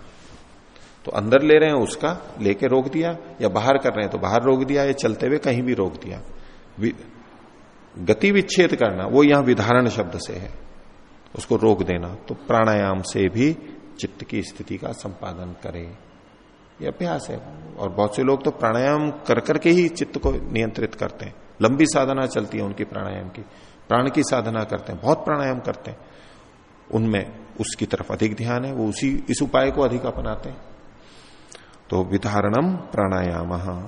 तो अंदर ले रहे हैं उसका, लेके रोक दिया, या बाहर कर रहे हैं तो बाहर रोक दिया, या चलते हुए कहीं भी रोक दिया। गति विच्छेद करना, वो यहाँ विधारण शब्द से है। उसको रोक देना तो प्राणायाम से भी चित्त की स्थिति का संपादन करे। ये अभ्यास है, और बहुत से लोग तो प्राणायाम कर करके ही चित्त को नियंत्रित करते हैं। लंबी साधना चलती है उनकी प्राणायाम की। प्राण की साधना करते हैं, बहुत प्राणायाम करते हैं। उनमें उसकी तरफ़ अधिक ध्यान है, वो उसी, इस उपाय को अधिक अपनाते हैं। तो विधारणम प्राणायाम,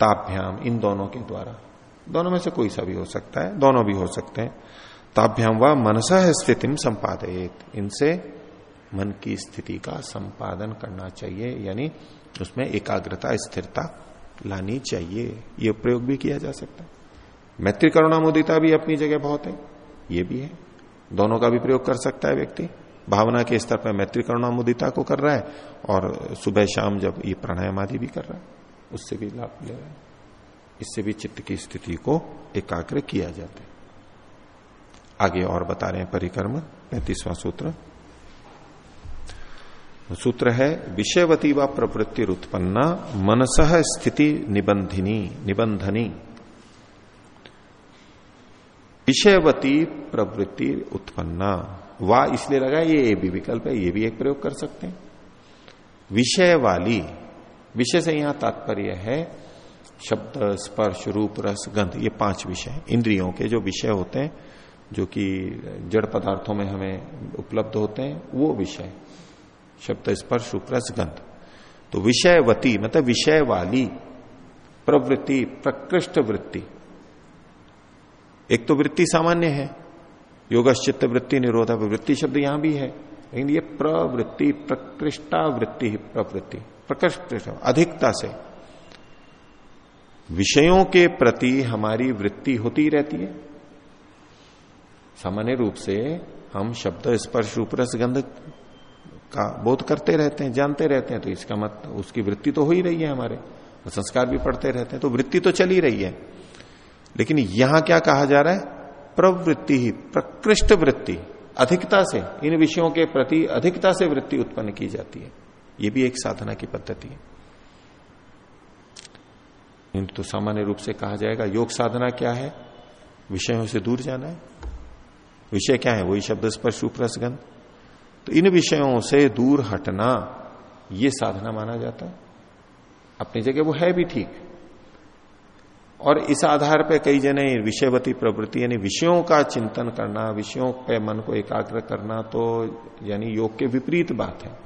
ताभ्याम, इन दोनों के द्वारा। दोनों में से कोई सा भी हो सकता है, दोनों भी हो सकते हैं। ताभ्याम व मनसा स्थिति संपादित इनसे मन की स्थिति का संपादन करना चाहिए, यानी उसमें एकाग्रता, स्थिरता लानी चाहिए। ये प्रयोग भी किया जा सकता है। मैत्री करुणा मुदिता भी अपनी जगह बहुत है। ये भी है। दोनों का भी प्रयोग कर सकता है व्यक्ति। भावना के स्तर पर मैत्री करुणा मुदिता को कर रहा है और सुबह शाम जब ये प्राणायाम आदि भी कर रहा है, उससे भी लाभ ले रहा है। इससे भी चित्त की स्थिति को एकाग्र किया जाता है। आगे और बता रहे हैं परिक्रम, पैंतीसवां सूत्र सूत्र है, विषयवती व प्रवृत्ति उत्पन्ना मनस स्थिति निबंधिनी निबंधनी विषयवती प्रवृत्ति उत्पन्ना वा इसलिए लगा, ये भी विकल्प है, ये भी एक प्रयोग कर सकते हैं। विषय वाली विषय से यहाँ तात्पर्य है, शब्द, स्पर्श, रूप, रस, गंध, ये पाँच विषय इंद्रियों के जो विषय होते हैं, जो कि जड़ पदार्थों में हमें उपलब्ध होते हैं, वो विषय। शब्द स्पर्श रूप रस गंध। तो विषयवती मतलब विषय वाली प्रवृत्ति, प्रकृष्ट वृत्ति। एक तो वृत्ति सामान्य है योगश्चित वृत्ति निरोधक वृत्ति शब्द यहाँ भी है। लेकिन ये प्रवृत्ति, प्रकृष्टा वृत्ति प्रवृत्ति, प्रकृष्ट अधिकता से। विषयों के प्रति हमारी वृत्ति होती रहती है। सामान्य रूप से हम शब्द स्पर्श रूप रस गंध का बोध करते रहते हैं, जानते रहते हैं तो इसका मत, उसकी वृत्ति तो हो ही रही है हमारे। तो संस्कार भी पढ़ते रहते हैं तो वृत्ति तो चल रही है। लेकिन यहाँ क्या कहा जा रहा है? प्रवृत्ति ही, प्रकृष्ट वृत्ति, अधिकता से, इन विषयों के प्रति अधिकता से वृत्ति उत्पन्न की जाती है। ये भी एक साधना की पद्धति है। तो सामान्य रूप से कहा जाएगा, योग साधना क्या है? विषयों से दूर जाना है। विषय क्या है? वही शब्द स्पर्श उपरसगंध तो इन विषयों से दूर हटना ये साधना माना जाता है। अपनी जगह वो है भी ठीक। और इस आधार पर कई जने विषयवती प्रवृत्ति यानी विषयों का चिंतन करना विषयों पे मन को एकाग्र करना तो यानी योग के विपरीत बात है।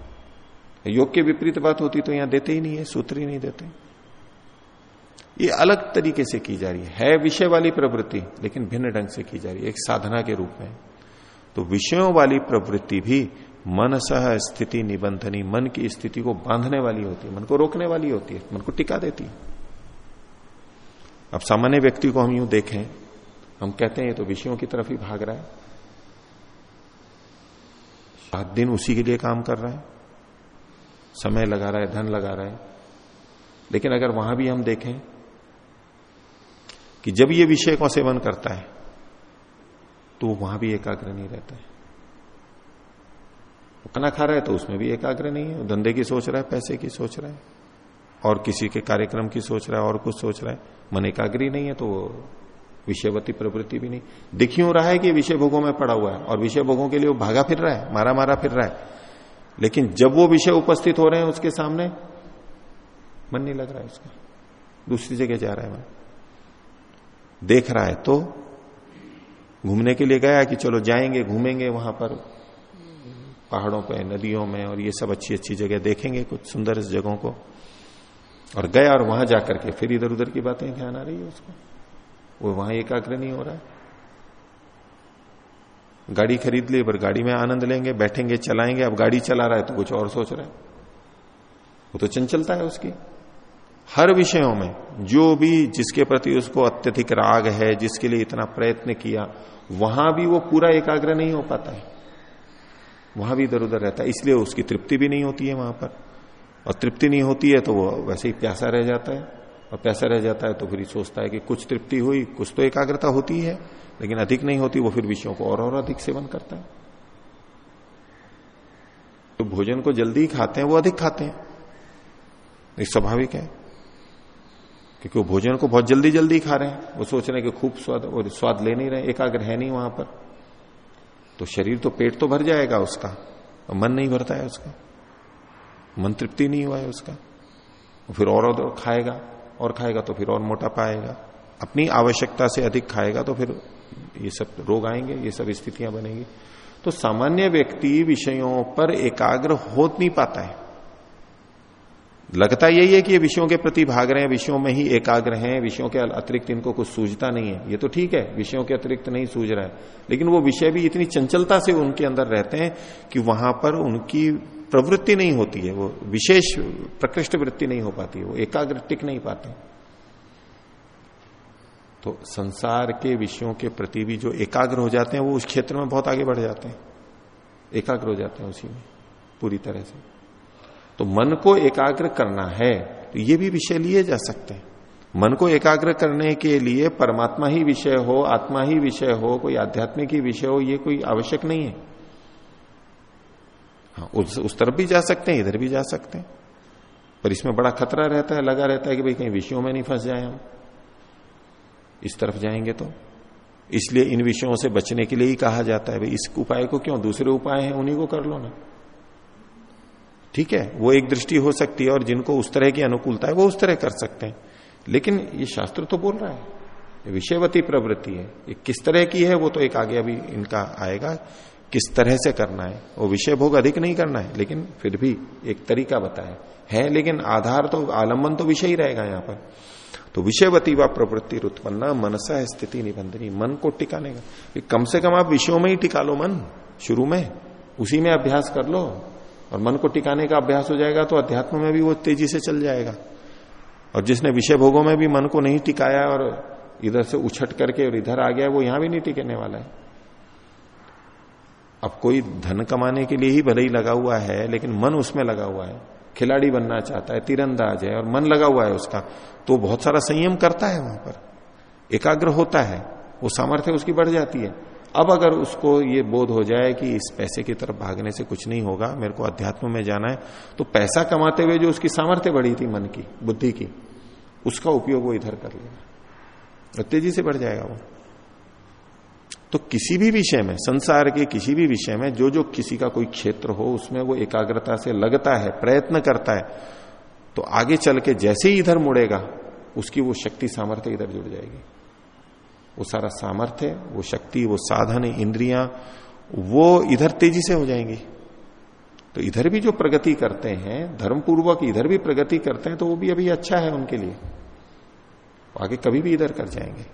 योग के विपरीत बात होती तो यहाँ देते ही नहीं है सूत्र ही नहीं देते। ये अलग तरीके से की जा रही है, है विषय वाली प्रवृत्ति लेकिन भिन्न ढंग से की जा रही है एक साधना के रूप में। तो विषयों वाली प्रवृत्ति भी मन सह स्थिति निबंधनी, मन की स्थिति को बांधने वाली होती है, मन को रोकने वाली होती है, मन को टिका देती है। अब सामान्य व्यक्ति को हम यूँ देखें, हम कहते हैं ये तो विषयों की तरफ़ ही भाग रहा है। सात दिन उसी के लिए काम कर रहा है। समय लगा रहा है, धन लगा रहा है। लेकिन अगर वहाँ भी हम देखें कि जब ये विषय का सेवन करता है तो वहाँ भी एकाग्र नहीं रहता है। खाना खा रहा है तो उसमें भी एकाग्र नहीं है धंधे की सोच रहा है, पैसे की सोच रहा है, और किसी के कार्यक्रम की सोच रहा है, और कुछ सोच रहा है, मन एकाग्री नहीं है तो विषयवती प्रवृत्ति भी नहीं। दिख यूँ रहा है कि विषय भोगों में पड़ा हुआ है, और विषय भोगों के लिए वो भागा फिर रहा है, मारा मारा फिर रहा है, लेकिन जब वो विषय उपस्थित हो रहे हैं उसके सामने, मन नहीं लग रहा है उसका, दूसरी जगह जा रहा है मन। देख रहा है तो घूमने के लिए गया कि चलो जाएँगे, घूमेंगे वहाँ पर पहाड़ों पे, नदियों में, और ये सब अच्छी अच्छी जगह देखेंगे कुछ सुंदर जगहों को। और गया और वहाँ जाकर के फिर इधर उधर की बातें, ध्यान आ रही है उसको। वो वहाँ एकाग्र नहीं हो रहा है। गाड़ी खरीद ली, पर गाड़ी में आनंद लेंगे, बैठेंगे, चलाएँगे। अब गाड़ी चला रहा है तो कुछ और सोच रहा है। वो तो चंचलता है उसकी। हर विषयों में, जो भी जिसके प्रति उसको अत्यधिक राग है, जिसके लिए इतना प्रयत्न किया, वहाँ भी वो पूरा एकाग्र नहीं हो पाता है। वहाँ भी इधर उधर रहता है, इसलिए उसकी तृप्ति भी नहीं होती है वहाँ पर। और तृप्ति नहीं होती है तो वो वैसे ही प्यासा रह जाता है। और प्यासा रह जाता है तो फिर सोचता है कि कुछ तृप्ति हुई, कुछ तो एकाग्रता होती है, लेकिन अधिक नहीं होती, वो फिर विषयों को और और अधिक सेवन करता है। तो भोजन को जल्दी खाते हैं, वो अधिक खाते हैं। स्वाभाविक है, क्योंकि वो भोजन को बहुत जल्दी जल्दी खा रहे हैं। वो सोच रहे हैं कि खूब स्वाद और स्वाद ले नहीं रहे, एकाग्र है नहीं वहाँ पर। तो शरीर तो पेट तो भर जाएगा उसका। और मन नहीं भरता है उसका। मन तृप्ति नहीं हुआ है उसका। फिर और और खाएगा और खाएगा तो फिर और मोटा पाएगा। अपनी आवश्यकता से अधिक खाएगा तो फिर ये सब रोग आएँगे, ये सब स्थितियाँ बनेंगी। तो सामान्य व्यक्ति विषयों पर एकाग्र हो नहीं पाता है। लगता यही है कि ये विषयों के प्रति भाग रहे हैं, विषयों में ही एकाग्र हैं, विषयों के अतिरिक्त इनको कुछ सूझता नहीं है। ये तो ठीक है, विषयों के अतिरिक्त नहीं सूझ रहा है। लेकिन वो विषय भी इतनी चंचलता से उनके अंदर रहते हैं कि वहाँ पर उनकी प्रवृत्ति नहीं होती है, वो विशेष प्रकृष्ट वृत्ति नहीं हो पाती है, वो एकाग्र टिक नहीं पाते। तो संसार के विषयों के प्रति भी जो एकाग्र हो जाते हैं, वो उस क्षेत्र में बहुत आगे बढ़ जाते हैं। एकाग्र हो जाते हैं उसी में, पूरी तरह से। तो मन को एकाग्र करना है तो ये भी विषय लिए जा सकते हैं। मन को एकाग्र करने के लिए परमात्मा ही विषय हो आत्मा ही विषय हो कोई आध्यात्मिक ही विषय हो ये कोई आवश्यक नहीं है। हाँ उस, उस तरफ़ भी जा सकते हैं इधर भी जा सकते हैं। पर इसमें बड़ा खतरा रहता है लगा रहता है कि भाई कहीं विषयों में नहीं फंस जाए हम। इस तरफ़ जाएँगे तो। इसलिए इन विषयों से बचने के लिए ही कहा जाता है भाई इस उपाय को क्यों दूसरे उपाय हैं उन्हीं को कर लो ना। ठीक है, वो एक दृष्टि हो सकती है और जिनको उस तरह की अनुकूलता है, वो उस तरह कर सकते हैं। लेकिन ये शास्त्र तो बोल रहा है विषयवती प्रवृत्ति है, ये किस तरह की है वो तो एक आगे अभी इनका आएगा, किस तरह से करना है, वो विषय भोग अधिक नहीं करना है, लेकिन फिर भी एक तरीका बताया है, लेकिन आधार तो आलंबन तो विषय ही रहेगा यहाँ पर। तो विषयवती व प्रवृत्ति उत्पन्न मनसा स्थिति निबंधनी, मन को टिकाने का। कम से कम आप विषयों में ही टिका लो मन, शुरू में, उसी में अभ्यास कर लो और मन को टिकाने का अभ्यास हो जाएगा तो अध्यात्म में भी वो तेज़ी से चल जाएगा। और जिसने विषय भोगों में भी मन को नहीं टिकाया और इधर से उछट करके और इधर आ गया, वो यहाँ भी नहीं टिकने वाला है। अब कोई धन कमाने के लिए ही भले ही लगा हुआ है, लेकिन मन उसमें लगा हुआ है। खिलाड़ी बनना चाहता है, तीरंदाज है और मन लगा हुआ है उसका। तो बहुत सारा संयम करता है वहाँ पर। एकाग्र होता है, वो सामर्थ्य उसकी बढ़ जाती है। अब अगर उसको ये बोध हो जाए कि इस पैसे की तरफ़ भागने से कुछ नहीं होगा, मेरे को अध्यात्म में जाना है तो पैसा कमाते हुए जो उसकी सामर्थ्य बढ़ी थी मन की, बुद्धि की, उसका उपयोग वो इधर कर लेगा। तेज़ी से बढ़ जाएगा वो। तो किसी भी विषय में, संसार के किसी भी विषय में, जो जो किसी का कोई क्षेत्र हो, उसमें वो एकाग्रता से लगता है, प्रयत्न करता है तो आगे चल के जैसे ही इधर मुड़ेगा, उसकी वो शक्ति, सामर्थ्य इधर जुड़ जाएगी। वो सारा सामर्थ्य वो शक्ति, वो साधन, इंद्रियाँ, वो इधर तेज़ी से हो जाएँगी। तो इधर भी जो प्रगति करते हैं, धर्मपूर्वक इधर भी प्रगति करते हैं तो वो भी अभी अच्छा है उनके लिए। आगे कभी भी इधर कर जाएँगे।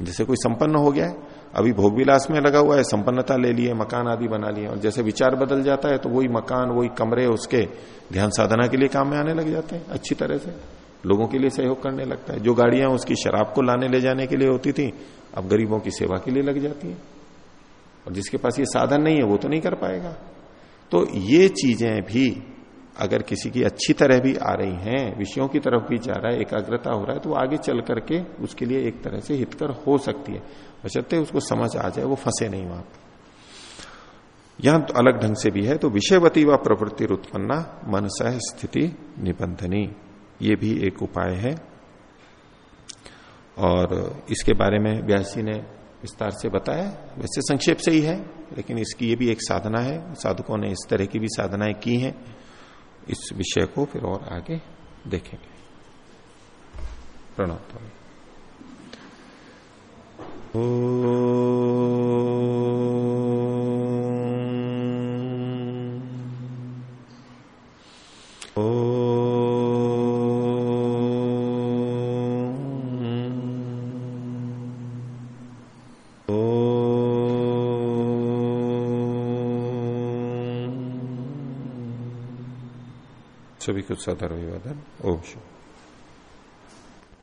जैसे कोई संपन्न हो गया है, अभी भोग विलास में लगा हुआ है, संपन्नता ले लिए मकान आदि बना लिए और जैसे विचार बदल जाता है तो वही मकान, वही कमरे उसके ध्यान साधना के लिए काम में आने लग जाते हैं, अच्छी तरह से। लोगों के लिए सहयोग करने लगता है। जो गाड़ियाँ उसकी शराब को लाने ले जाने के लिए होती थी, अब गरीबों की सेवा के लिए लग जाती है। और जिसके पास ये साधन नहीं है, वो तो नहीं कर पाएगा। तो ये चीज़ें भी अगर किसी की अच्छी तरह भी आ रही हैं, विषयों की तरफ़ भी जा रहा है, एकाग्रता हो रहा है तो आगे चल करके उसके लिए एक तरह से हितकर हो सकती है। बचते उसको समझ आ जाए, वो फंसे नहीं वहाँ यहाँ तो अलग ढंग से भी है तो विषयवती व प्रवृत्ति उत्पन्ना मन सह स्थिति निबंधनी। ये भी एक उपाय है। और इसके बारे में व्यास जी ने विस्तार से बताया। वैसे संक्षेप से ही है, लेकिन इसकी ये भी एक साधना है। साधकों ने इस तरह की भी साधनाएँ की हैं। इस विषय को फिर और आगे देखेंगे। प्रणव सभी कुछ साधार अभिवादन ओम शुभ